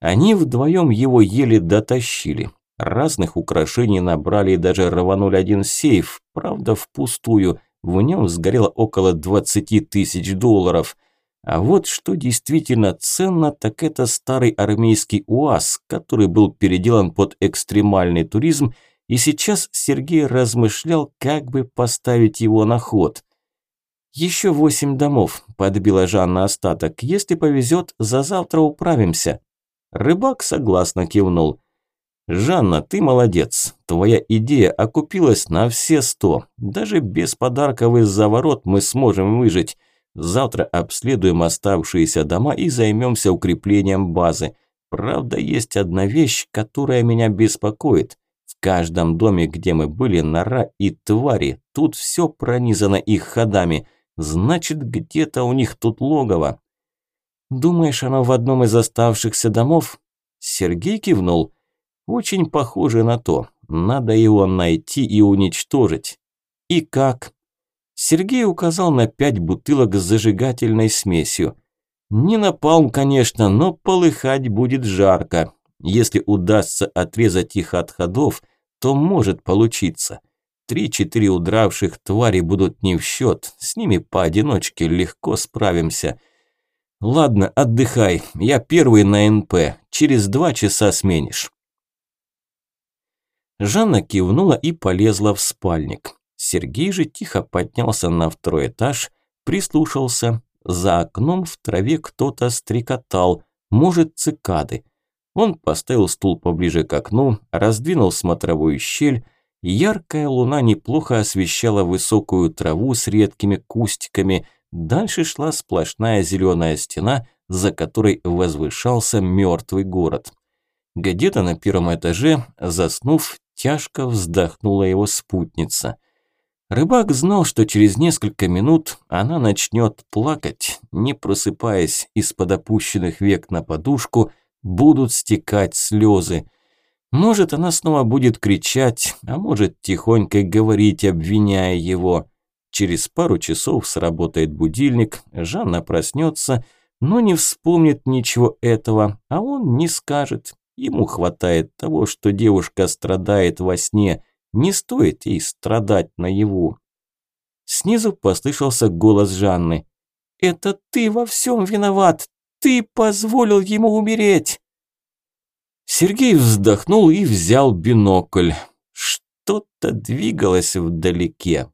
Они вдвоем его еле дотащили. Разных украшений набрали и даже рванули один сейф, правда впустую. В нем сгорело около 20 тысяч долларов. А вот что действительно ценно, так это старый армейский УАЗ, который был переделан под экстремальный туризм, и сейчас Сергей размышлял, как бы поставить его на ход. «Еще восемь домов», – подбила Жанна остаток. «Если повезет, за завтра управимся». Рыбак согласно кивнул. «Жанна, ты молодец. Твоя идея окупилась на все сто. Даже без подарков из-за ворот мы сможем выжить. Завтра обследуем оставшиеся дома и займемся укреплением базы. Правда, есть одна вещь, которая меня беспокоит. В каждом доме, где мы были, нора и твари. Тут все пронизано их ходами. Значит, где-то у них тут логово. «Думаешь, оно в одном из оставшихся домов?» Сергей кивнул. «Очень похоже на то. Надо его найти и уничтожить». «И как?» Сергей указал на пять бутылок с зажигательной смесью. «Не напалм, конечно, но полыхать будет жарко. Если удастся отрезать их от ходов, то может получиться. Три-четыре удравших твари будут не в счет, с ними поодиночке легко справимся». «Ладно, отдыхай. Я первый на НП. Через два часа сменишь». Жанна кивнула и полезла в спальник. Сергей же тихо поднялся на второй этаж, прислушался. За окном в траве кто-то стрекотал, может, цикады. Он поставил стул поближе к окну, раздвинул смотровую щель. Яркая луна неплохо освещала высокую траву с редкими кустиками – Дальше шла сплошная зеленая стена, за которой возвышался мертвый город. Где-то на первом этаже, заснув, тяжко вздохнула его спутница. Рыбак знал, что через несколько минут она начнет плакать, не просыпаясь из-под опущенных век на подушку, будут стекать слезы. Может, она снова будет кричать, а может, тихонько говорить, обвиняя его. Через пару часов сработает будильник, Жанна проснется, но не вспомнит ничего этого, а он не скажет. Ему хватает того, что девушка страдает во сне, не стоит ей страдать наяву. Снизу послышался голос Жанны. «Это ты во всем виноват! Ты позволил ему умереть!» Сергей вздохнул и взял бинокль. Что-то двигалось вдалеке.